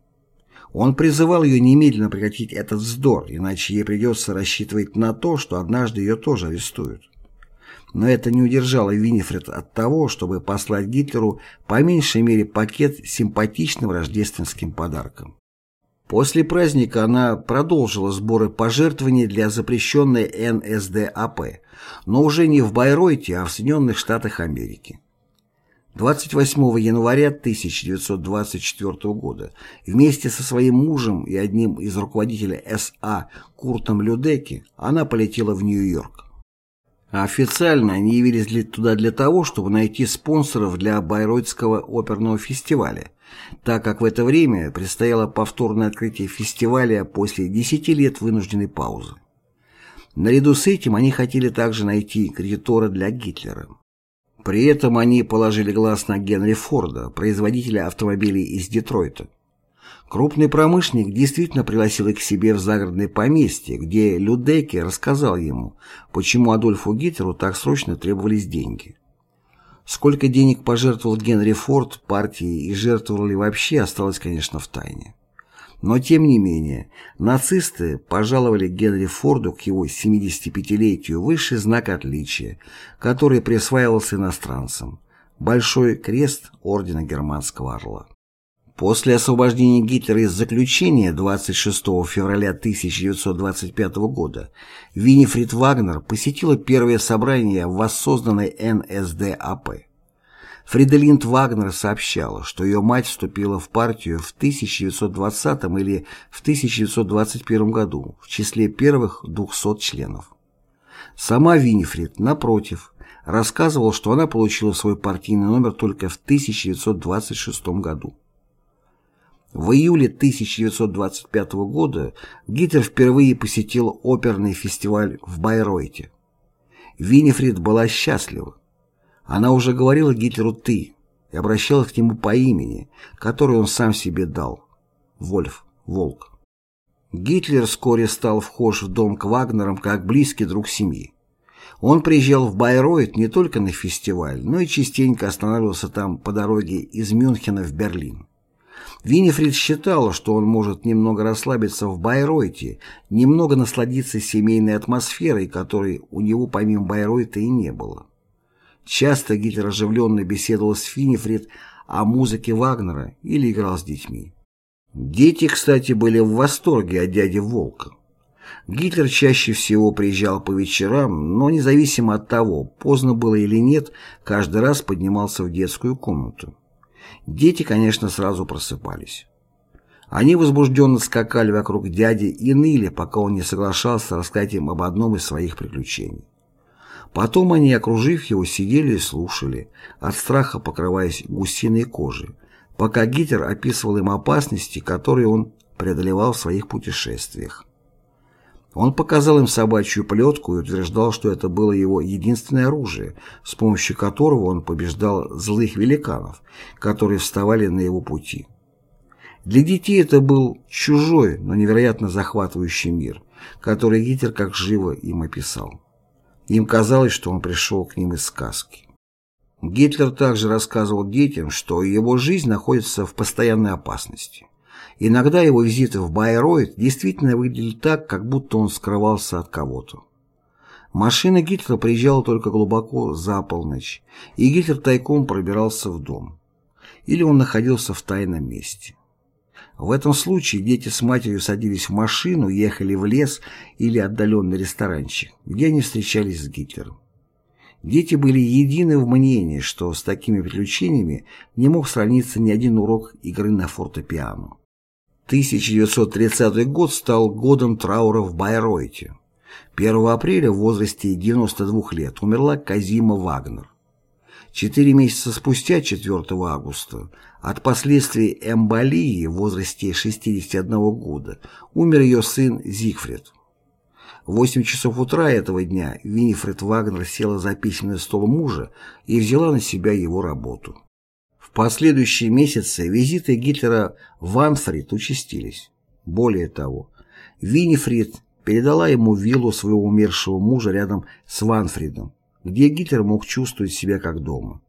Он призывал ее немедленно прекратить этот вздор, иначе ей придется рассчитывать на то, что однажды ее тоже арестуют но это не удержало Винифред от того, чтобы послать Гитлеру по меньшей мере пакет с симпатичным рождественским подарком. После праздника она продолжила сборы пожертвований для запрещенной НСДАП, но уже не в Байройте, а в Соединенных Штатах Америки. 28 января 1924 года вместе со своим мужем и одним из руководителей СА Куртом Людеки она полетела в Нью-Йорк. Официально они явились туда для того, чтобы найти спонсоров для Байройтского оперного фестиваля, так как в это время предстояло повторное открытие фестиваля после 10 лет вынужденной паузы. Наряду с этим они хотели также найти кредитора для Гитлера. При этом они положили глаз на Генри Форда, производителя автомобилей из Детройта. Крупный промышленник действительно пригласил их к себе в загородное поместье, где Людеке рассказал ему, почему Адольфу Гитлеру так срочно требовались деньги. Сколько денег пожертвовал Генри Форд партии и жертвовал ли вообще, осталось, конечно, в тайне. Но, тем не менее, нацисты пожаловали Генри Форду к его 75-летию высший знак отличия, который присваивался иностранцам – Большой крест Ордена Германского Орла. После освобождения Гитлера из заключения 26 февраля 1925 года Винифрид Вагнер посетила первое собрание воссозданной НСДАП. Фриделинд Вагнер сообщала, что ее мать вступила в партию в 1920 или в 1921 году в числе первых 200 членов. Сама Винифрид, напротив, рассказывала, что она получила свой партийный номер только в 1926 году. В июле 1925 года Гитлер впервые посетил оперный фестиваль в Байройте. Винифрид была счастлива. Она уже говорила Гитлеру «ты» и обращалась к нему по имени, которое он сам себе дал – Вольф, Волк. Гитлер вскоре стал вхож в дом к Вагнерам как близкий друг семьи. Он приезжал в Байройт не только на фестиваль, но и частенько останавливался там по дороге из Мюнхена в Берлин. Винифрид считала, что он может немного расслабиться в Байройте, немного насладиться семейной атмосферой, которой у него помимо Байройта и не было. Часто Гитлер оживленно беседовал с Винифрид о музыке Вагнера или играл с детьми. Дети, кстати, были в восторге от дяди Волка. Гитлер чаще всего приезжал по вечерам, но независимо от того, поздно было или нет, каждый раз поднимался в детскую комнату. Дети, конечно, сразу просыпались. Они возбужденно скакали вокруг дяди и ныли, пока он не соглашался рассказать им об одном из своих приключений. Потом они, окружив его, сидели и слушали, от страха покрываясь гусиной кожей, пока Гитлер описывал им опасности, которые он преодолевал в своих путешествиях. Он показал им собачью плетку и утверждал, что это было его единственное оружие, с помощью которого он побеждал злых великанов, которые вставали на его пути. Для детей это был чужой, но невероятно захватывающий мир, который Гитлер как живо им описал. Им казалось, что он пришел к ним из сказки. Гитлер также рассказывал детям, что его жизнь находится в постоянной опасности. Иногда его визиты в Байройт действительно выглядели так, как будто он скрывался от кого-то. Машина Гитлера приезжала только глубоко за полночь, и Гитлер тайком пробирался в дом. Или он находился в тайном месте. В этом случае дети с матерью садились в машину, ехали в лес или отдаленный ресторанчик, где они встречались с Гитлером. Дети были едины в мнении, что с такими приключениями не мог сравниться ни один урок игры на фортепиано. 1930 год стал годом траура в Байройте. 1 апреля в возрасте 92 лет умерла Казима Вагнер. Четыре месяца спустя, 4 августа, от последствий эмболии в возрасте 61 года умер ее сын Зигфрид. В 8 часов утра этого дня Винифред Вагнер села за письменный стол мужа и взяла на себя его работу. Последующие месяцы визиты Гитлера в Анфрид участились. Более того, Винифрид передала ему виллу своего умершего мужа рядом с Ванфридом, где Гитлер мог чувствовать себя как дома.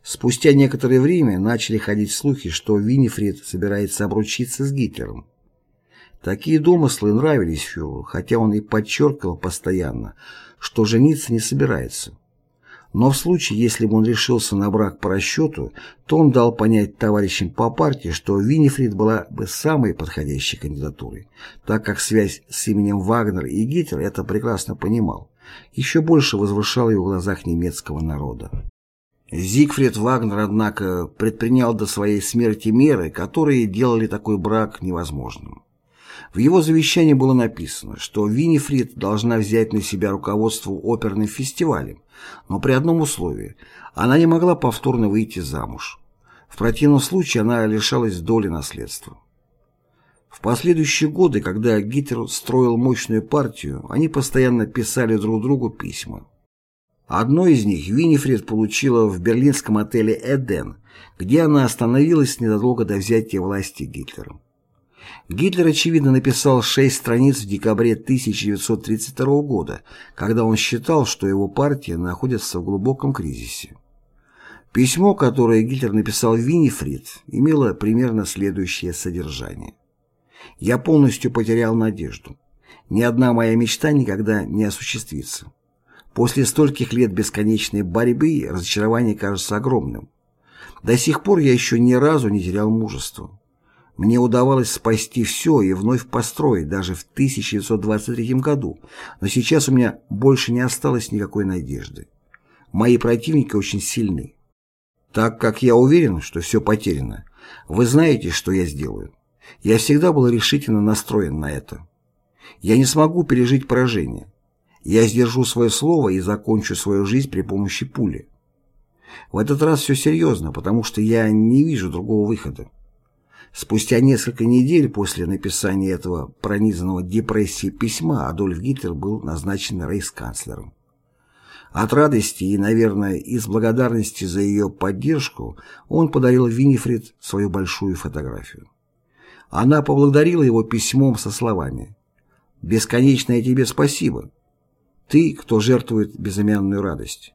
Спустя некоторое время начали ходить слухи, что Винифрид собирается обручиться с Гитлером. Такие домыслы нравились фюреру, хотя он и подчеркивал постоянно, что жениться не собирается. Но в случае, если бы он решился на брак по расчету, то он дал понять товарищам по партии, что Винифрид была бы самой подходящей кандидатурой, так как связь с именем Вагнер и Гитлер это прекрасно понимал, еще больше возвышал его в глазах немецкого народа. Зигфрид Вагнер, однако, предпринял до своей смерти меры, которые делали такой брак невозможным. В его завещании было написано, что Винифрид должна взять на себя руководство оперным фестивалем, но при одном условии – она не могла повторно выйти замуж. В противном случае она лишалась доли наследства. В последующие годы, когда Гитлер строил мощную партию, они постоянно писали друг другу письма. Одно из них Винифред получила в берлинском отеле «Эден», где она остановилась незадолго до взятия власти Гитлером. Гитлер, очевидно, написал шесть страниц в декабре 1932 года, когда он считал, что его партия находится в глубоком кризисе. Письмо, которое Гитлер написал Виннифрид, имело примерно следующее содержание. «Я полностью потерял надежду. Ни одна моя мечта никогда не осуществится. После стольких лет бесконечной борьбы разочарование кажется огромным. До сих пор я еще ни разу не терял мужества. Мне удавалось спасти все и вновь построить, даже в 1923 году, но сейчас у меня больше не осталось никакой надежды. Мои противники очень сильны. Так как я уверен, что все потеряно, вы знаете, что я сделаю. Я всегда был решительно настроен на это. Я не смогу пережить поражение. Я сдержу свое слово и закончу свою жизнь при помощи пули. В этот раз все серьезно, потому что я не вижу другого выхода. Спустя несколько недель после написания этого пронизанного депрессией письма Адольф Гитлер был назначен рейхсканцлером. От радости и, наверное, из благодарности за ее поддержку он подарил Винифрид свою большую фотографию. Она поблагодарила его письмом со словами «Бесконечное тебе спасибо. Ты, кто жертвует безымянную радость».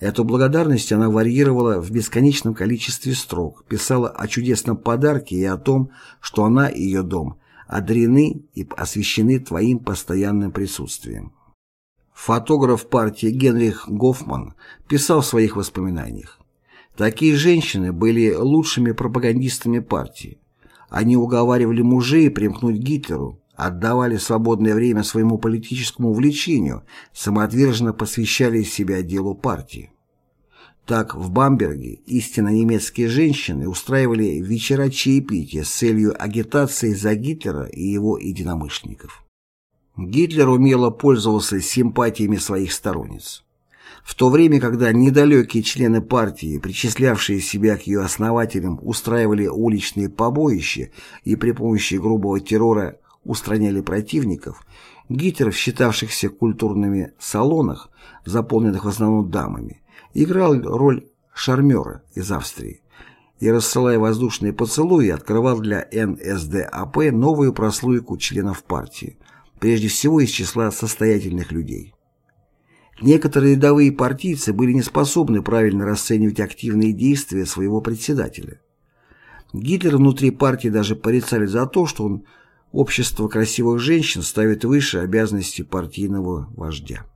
Эту благодарность она варьировала в бесконечном количестве строк, писала о чудесном подарке и о том, что она и ее дом одарены и освящены твоим постоянным присутствием. Фотограф партии Генрих Гофман писал в своих воспоминаниях. Такие женщины были лучшими пропагандистами партии. Они уговаривали мужей примкнуть Гитлеру, отдавали свободное время своему политическому увлечению, самоотверженно посвящали себя делу партии. Так, в Бамберге истинно немецкие женщины устраивали вечера чаепития с целью агитации за Гитлера и его единомышленников. Гитлер умело пользовался симпатиями своих сторонниц. В то время, когда недалекие члены партии, причислявшие себя к ее основателям, устраивали уличные побоища и при помощи грубого террора устраняли противников, Гитлер в считавшихся культурными салонах, заполненных в основном дамами, играл роль шармера из Австрии и, рассылая воздушные поцелуи, открывал для НСДАП новую прослойку членов партии, прежде всего из числа состоятельных людей. Некоторые рядовые партийцы были не способны правильно расценивать активные действия своего председателя. Гитлер внутри партии даже порицали за то, что он общество красивых женщин ставит выше обязанности партийного вождя.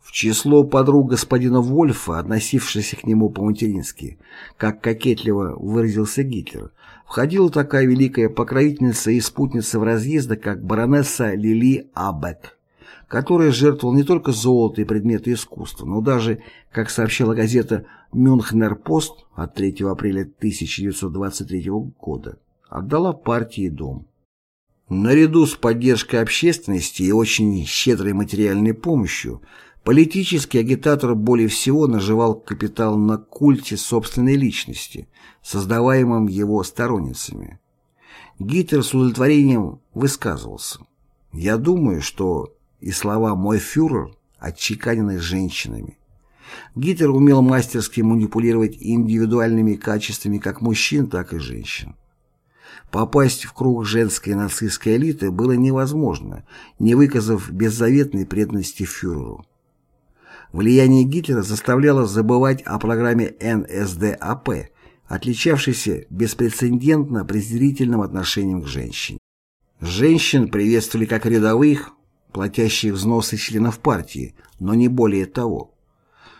В число подруг господина Вольфа, относившихся к нему по-матерински, как кокетливо выразился Гитлер, входила такая великая покровительница и спутница в разъезда, как баронесса Лили Абек, которая жертвовала не только золото и предметы искусства, но даже, как сообщила газета «Мюнхнер Пост» от 3 апреля 1923 года, отдала партии дом. Наряду с поддержкой общественности и очень щедрой материальной помощью Политический агитатор более всего наживал капитал на культе собственной личности, создаваемом его сторонницами. Гитлер с удовлетворением высказывался. «Я думаю, что и слова «мой фюрер» отчеканены женщинами». Гитлер умел мастерски манипулировать индивидуальными качествами как мужчин, так и женщин. Попасть в круг женской нацистской элиты было невозможно, не выказав беззаветной преданности фюреру. Влияние Гитлера заставляло забывать о программе НСДАП, отличавшейся беспрецедентно презрительным отношением к женщине. Женщин приветствовали как рядовых, платящих взносы членов партии, но не более того.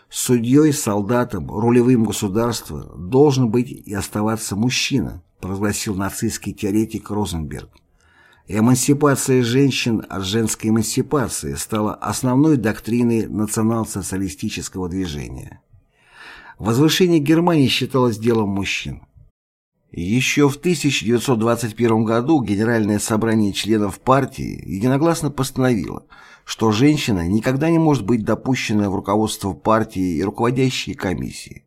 Судьей, солдатом, рулевым государства должен быть и оставаться мужчина, провозгласил нацистский теоретик Розенберг. Эмансипация женщин от женской эмансипации стала основной доктриной национал-социалистического движения. Возвышение Германии считалось делом мужчин. Еще в 1921 году Генеральное собрание членов партии единогласно постановило, что женщина никогда не может быть допущена в руководство партии и руководящие комиссии.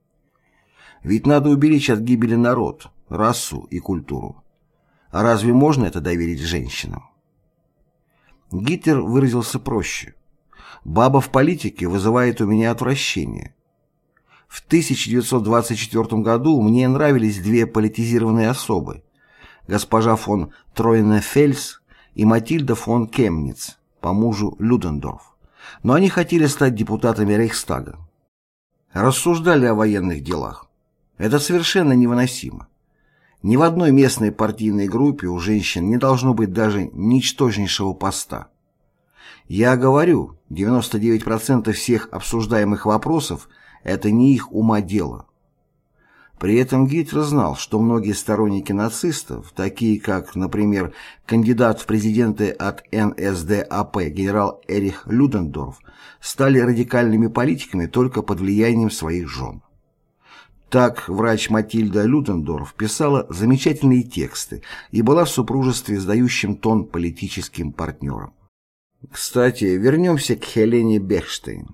Ведь надо уберечь от гибели народ, расу и культуру. А разве можно это доверить женщинам? Гитлер выразился проще. «Баба в политике вызывает у меня отвращение». В 1924 году мне нравились две политизированные особы – госпожа фон Тройнефельс и Матильда фон Кемниц, по мужу Людендорф. Но они хотели стать депутатами Рейхстага. Рассуждали о военных делах. Это совершенно невыносимо. Ни в одной местной партийной группе у женщин не должно быть даже ничтожнейшего поста. Я говорю, 99% всех обсуждаемых вопросов – это не их ума дело. При этом Гитлер знал, что многие сторонники нацистов, такие как, например, кандидат в президенты от НСДАП генерал Эрих Людендорф, стали радикальными политиками только под влиянием своих жен. Так врач Матильда Людендорф писала замечательные тексты и была в супружестве с тон политическим партнером. Кстати, вернемся к Хелене Бехштейн.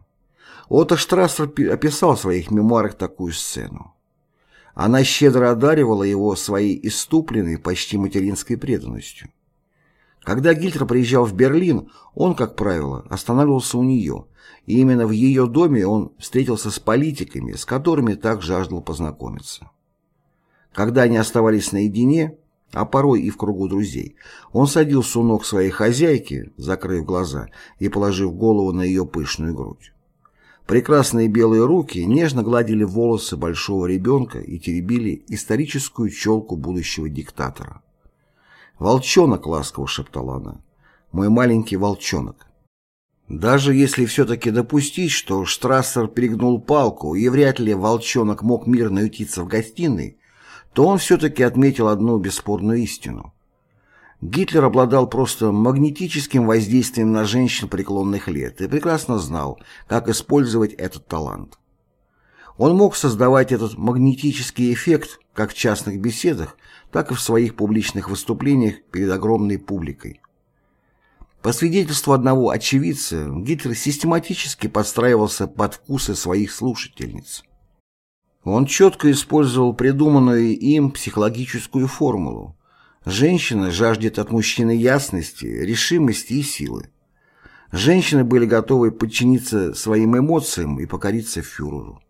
Отто Штрассер описал в своих мемуарах такую сцену. Она щедро одаривала его своей иступленной, почти материнской преданностью. Когда Гитлер приезжал в Берлин, он, как правило, останавливался у нее, и именно в ее доме он встретился с политиками, с которыми так жаждал познакомиться. Когда они оставались наедине, а порой и в кругу друзей, он садился у ног своей хозяйки, закрыв глаза и положив голову на ее пышную грудь. Прекрасные белые руки нежно гладили волосы большого ребенка и теребили историческую челку будущего диктатора. «Волчонок!» — ласково шептала она. «Мой маленький волчонок!» Даже если все-таки допустить, что Штрассер перегнул палку и вряд ли волчонок мог мирно ютиться в гостиной, то он все-таки отметил одну бесспорную истину. Гитлер обладал просто магнетическим воздействием на женщин преклонных лет и прекрасно знал, как использовать этот талант. Он мог создавать этот магнетический эффект как в частных беседах, так и в своих публичных выступлениях перед огромной публикой. По свидетельству одного очевидца, Гитлер систематически подстраивался под вкусы своих слушательниц. Он четко использовал придуманную им психологическую формулу. Женщина жаждет от мужчины ясности, решимости и силы. Женщины были готовы подчиниться своим эмоциям и покориться фюреру.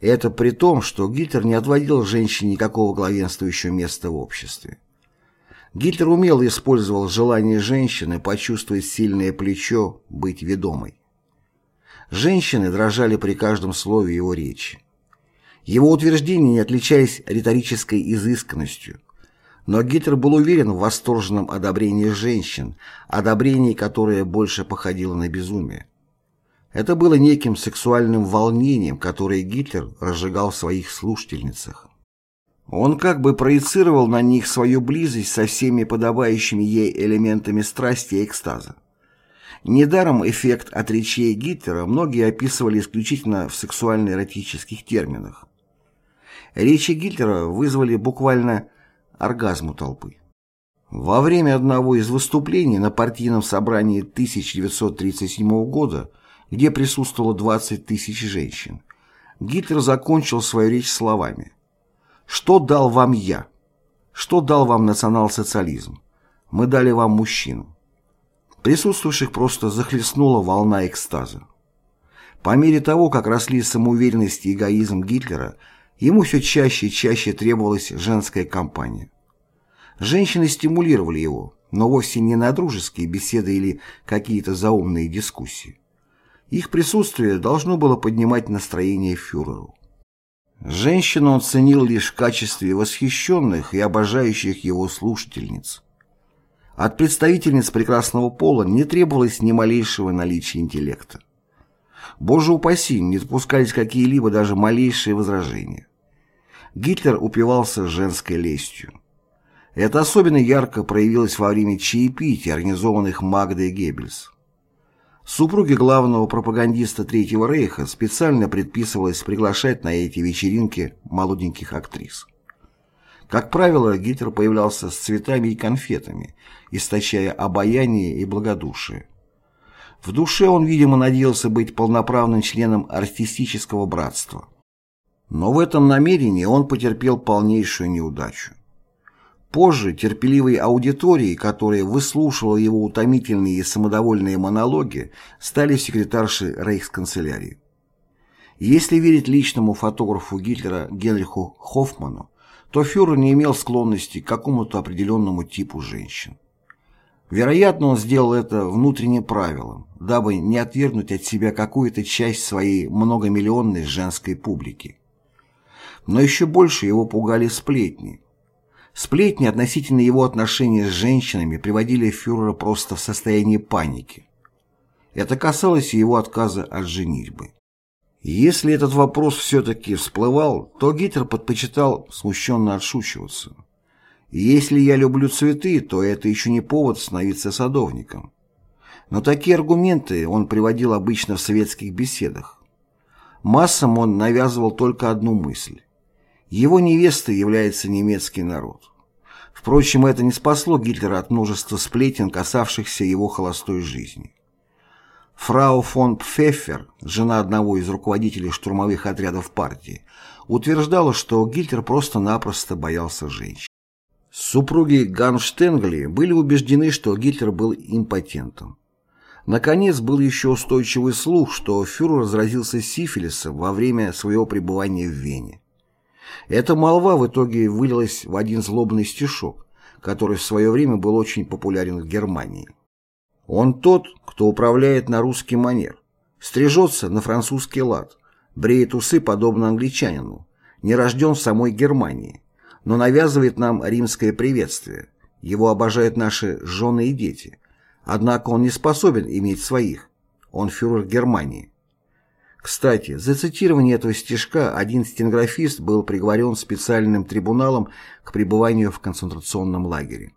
Это при том, что Гитлер не отводил женщине никакого главенствующего места в обществе. Гитлер умело использовал желание женщины почувствовать сильное плечо, быть ведомой. Женщины дрожали при каждом слове его речи. Его утверждения не отличались риторической изысканностью, но Гитлер был уверен в восторженном одобрении женщин, одобрении, которое больше походило на безумие. Это было неким сексуальным волнением, которое Гитлер разжигал в своих слушательницах. Он как бы проецировал на них свою близость со всеми подобающими ей элементами страсти и экстаза. Недаром эффект от речей Гитлера многие описывали исключительно в сексуально-эротических терминах. Речи Гитлера вызвали буквально оргазм у толпы. Во время одного из выступлений на партийном собрании 1937 года, где присутствовало 20 тысяч женщин, Гитлер закончил свою речь словами «Что дал вам я? Что дал вам национал-социализм? Мы дали вам мужчину». Присутствующих просто захлестнула волна экстаза. По мере того, как росли самоуверенность и эгоизм Гитлера, ему все чаще и чаще требовалась женская компания. Женщины стимулировали его, но вовсе не на дружеские беседы или какие-то заумные дискуссии. Их присутствие должно было поднимать настроение фюреру. Женщину он ценил лишь в качестве восхищенных и обожающих его слушательниц. От представительниц прекрасного пола не требовалось ни малейшего наличия интеллекта. Боже упаси, не допускались какие-либо даже малейшие возражения. Гитлер упивался женской лестью. Это особенно ярко проявилось во время чаепитий, организованных Магдой Геббельс. Супруге главного пропагандиста Третьего Рейха специально предписывалось приглашать на эти вечеринки молоденьких актрис. Как правило, Гитлер появлялся с цветами и конфетами, источая обаяние и благодушие. В душе он, видимо, надеялся быть полноправным членом артистического братства. Но в этом намерении он потерпел полнейшую неудачу. Позже терпеливой аудиторией, которая выслушивала его утомительные и самодовольные монологи, стали секретарши рейхсканцелярии. Если верить личному фотографу Гитлера Генриху Хоффману, то фюрер не имел склонности к какому-то определенному типу женщин. Вероятно, он сделал это внутренним правилом, дабы не отвергнуть от себя какую-то часть своей многомиллионной женской публики. Но еще больше его пугали сплетни. Сплетни относительно его отношений с женщинами приводили фюрера просто в состояние паники. Это касалось и его отказа от женитьбы. Если этот вопрос все-таки всплывал, то Гитлер предпочитал смущенно отшучиваться. Если я люблю цветы, то это еще не повод становиться садовником. Но такие аргументы он приводил обычно в советских беседах. Массам он навязывал только одну мысль. Его невестой является немецкий народ. Впрочем, это не спасло Гитлера от множества сплетен, касавшихся его холостой жизни. Фрау фон Пфеффер, жена одного из руководителей штурмовых отрядов партии, утверждала, что Гитлер просто-напросто боялся женщин. Супруги Ганштенгли были убеждены, что Гитлер был импотентом. Наконец, был еще устойчивый слух, что фюрер разразился сифилисом во время своего пребывания в Вене. Эта молва в итоге вылилась в один злобный стишок, который в свое время был очень популярен в Германии. Он тот, кто управляет на русский манер, стрижется на французский лад, бреет усы подобно англичанину, не рожден в самой Германии, но навязывает нам римское приветствие. Его обожают наши жены и дети. Однако он не способен иметь своих. Он фюрер Германии. Кстати, за цитирование этого стишка один стенографист был приговорен специальным трибуналом к пребыванию в концентрационном лагере.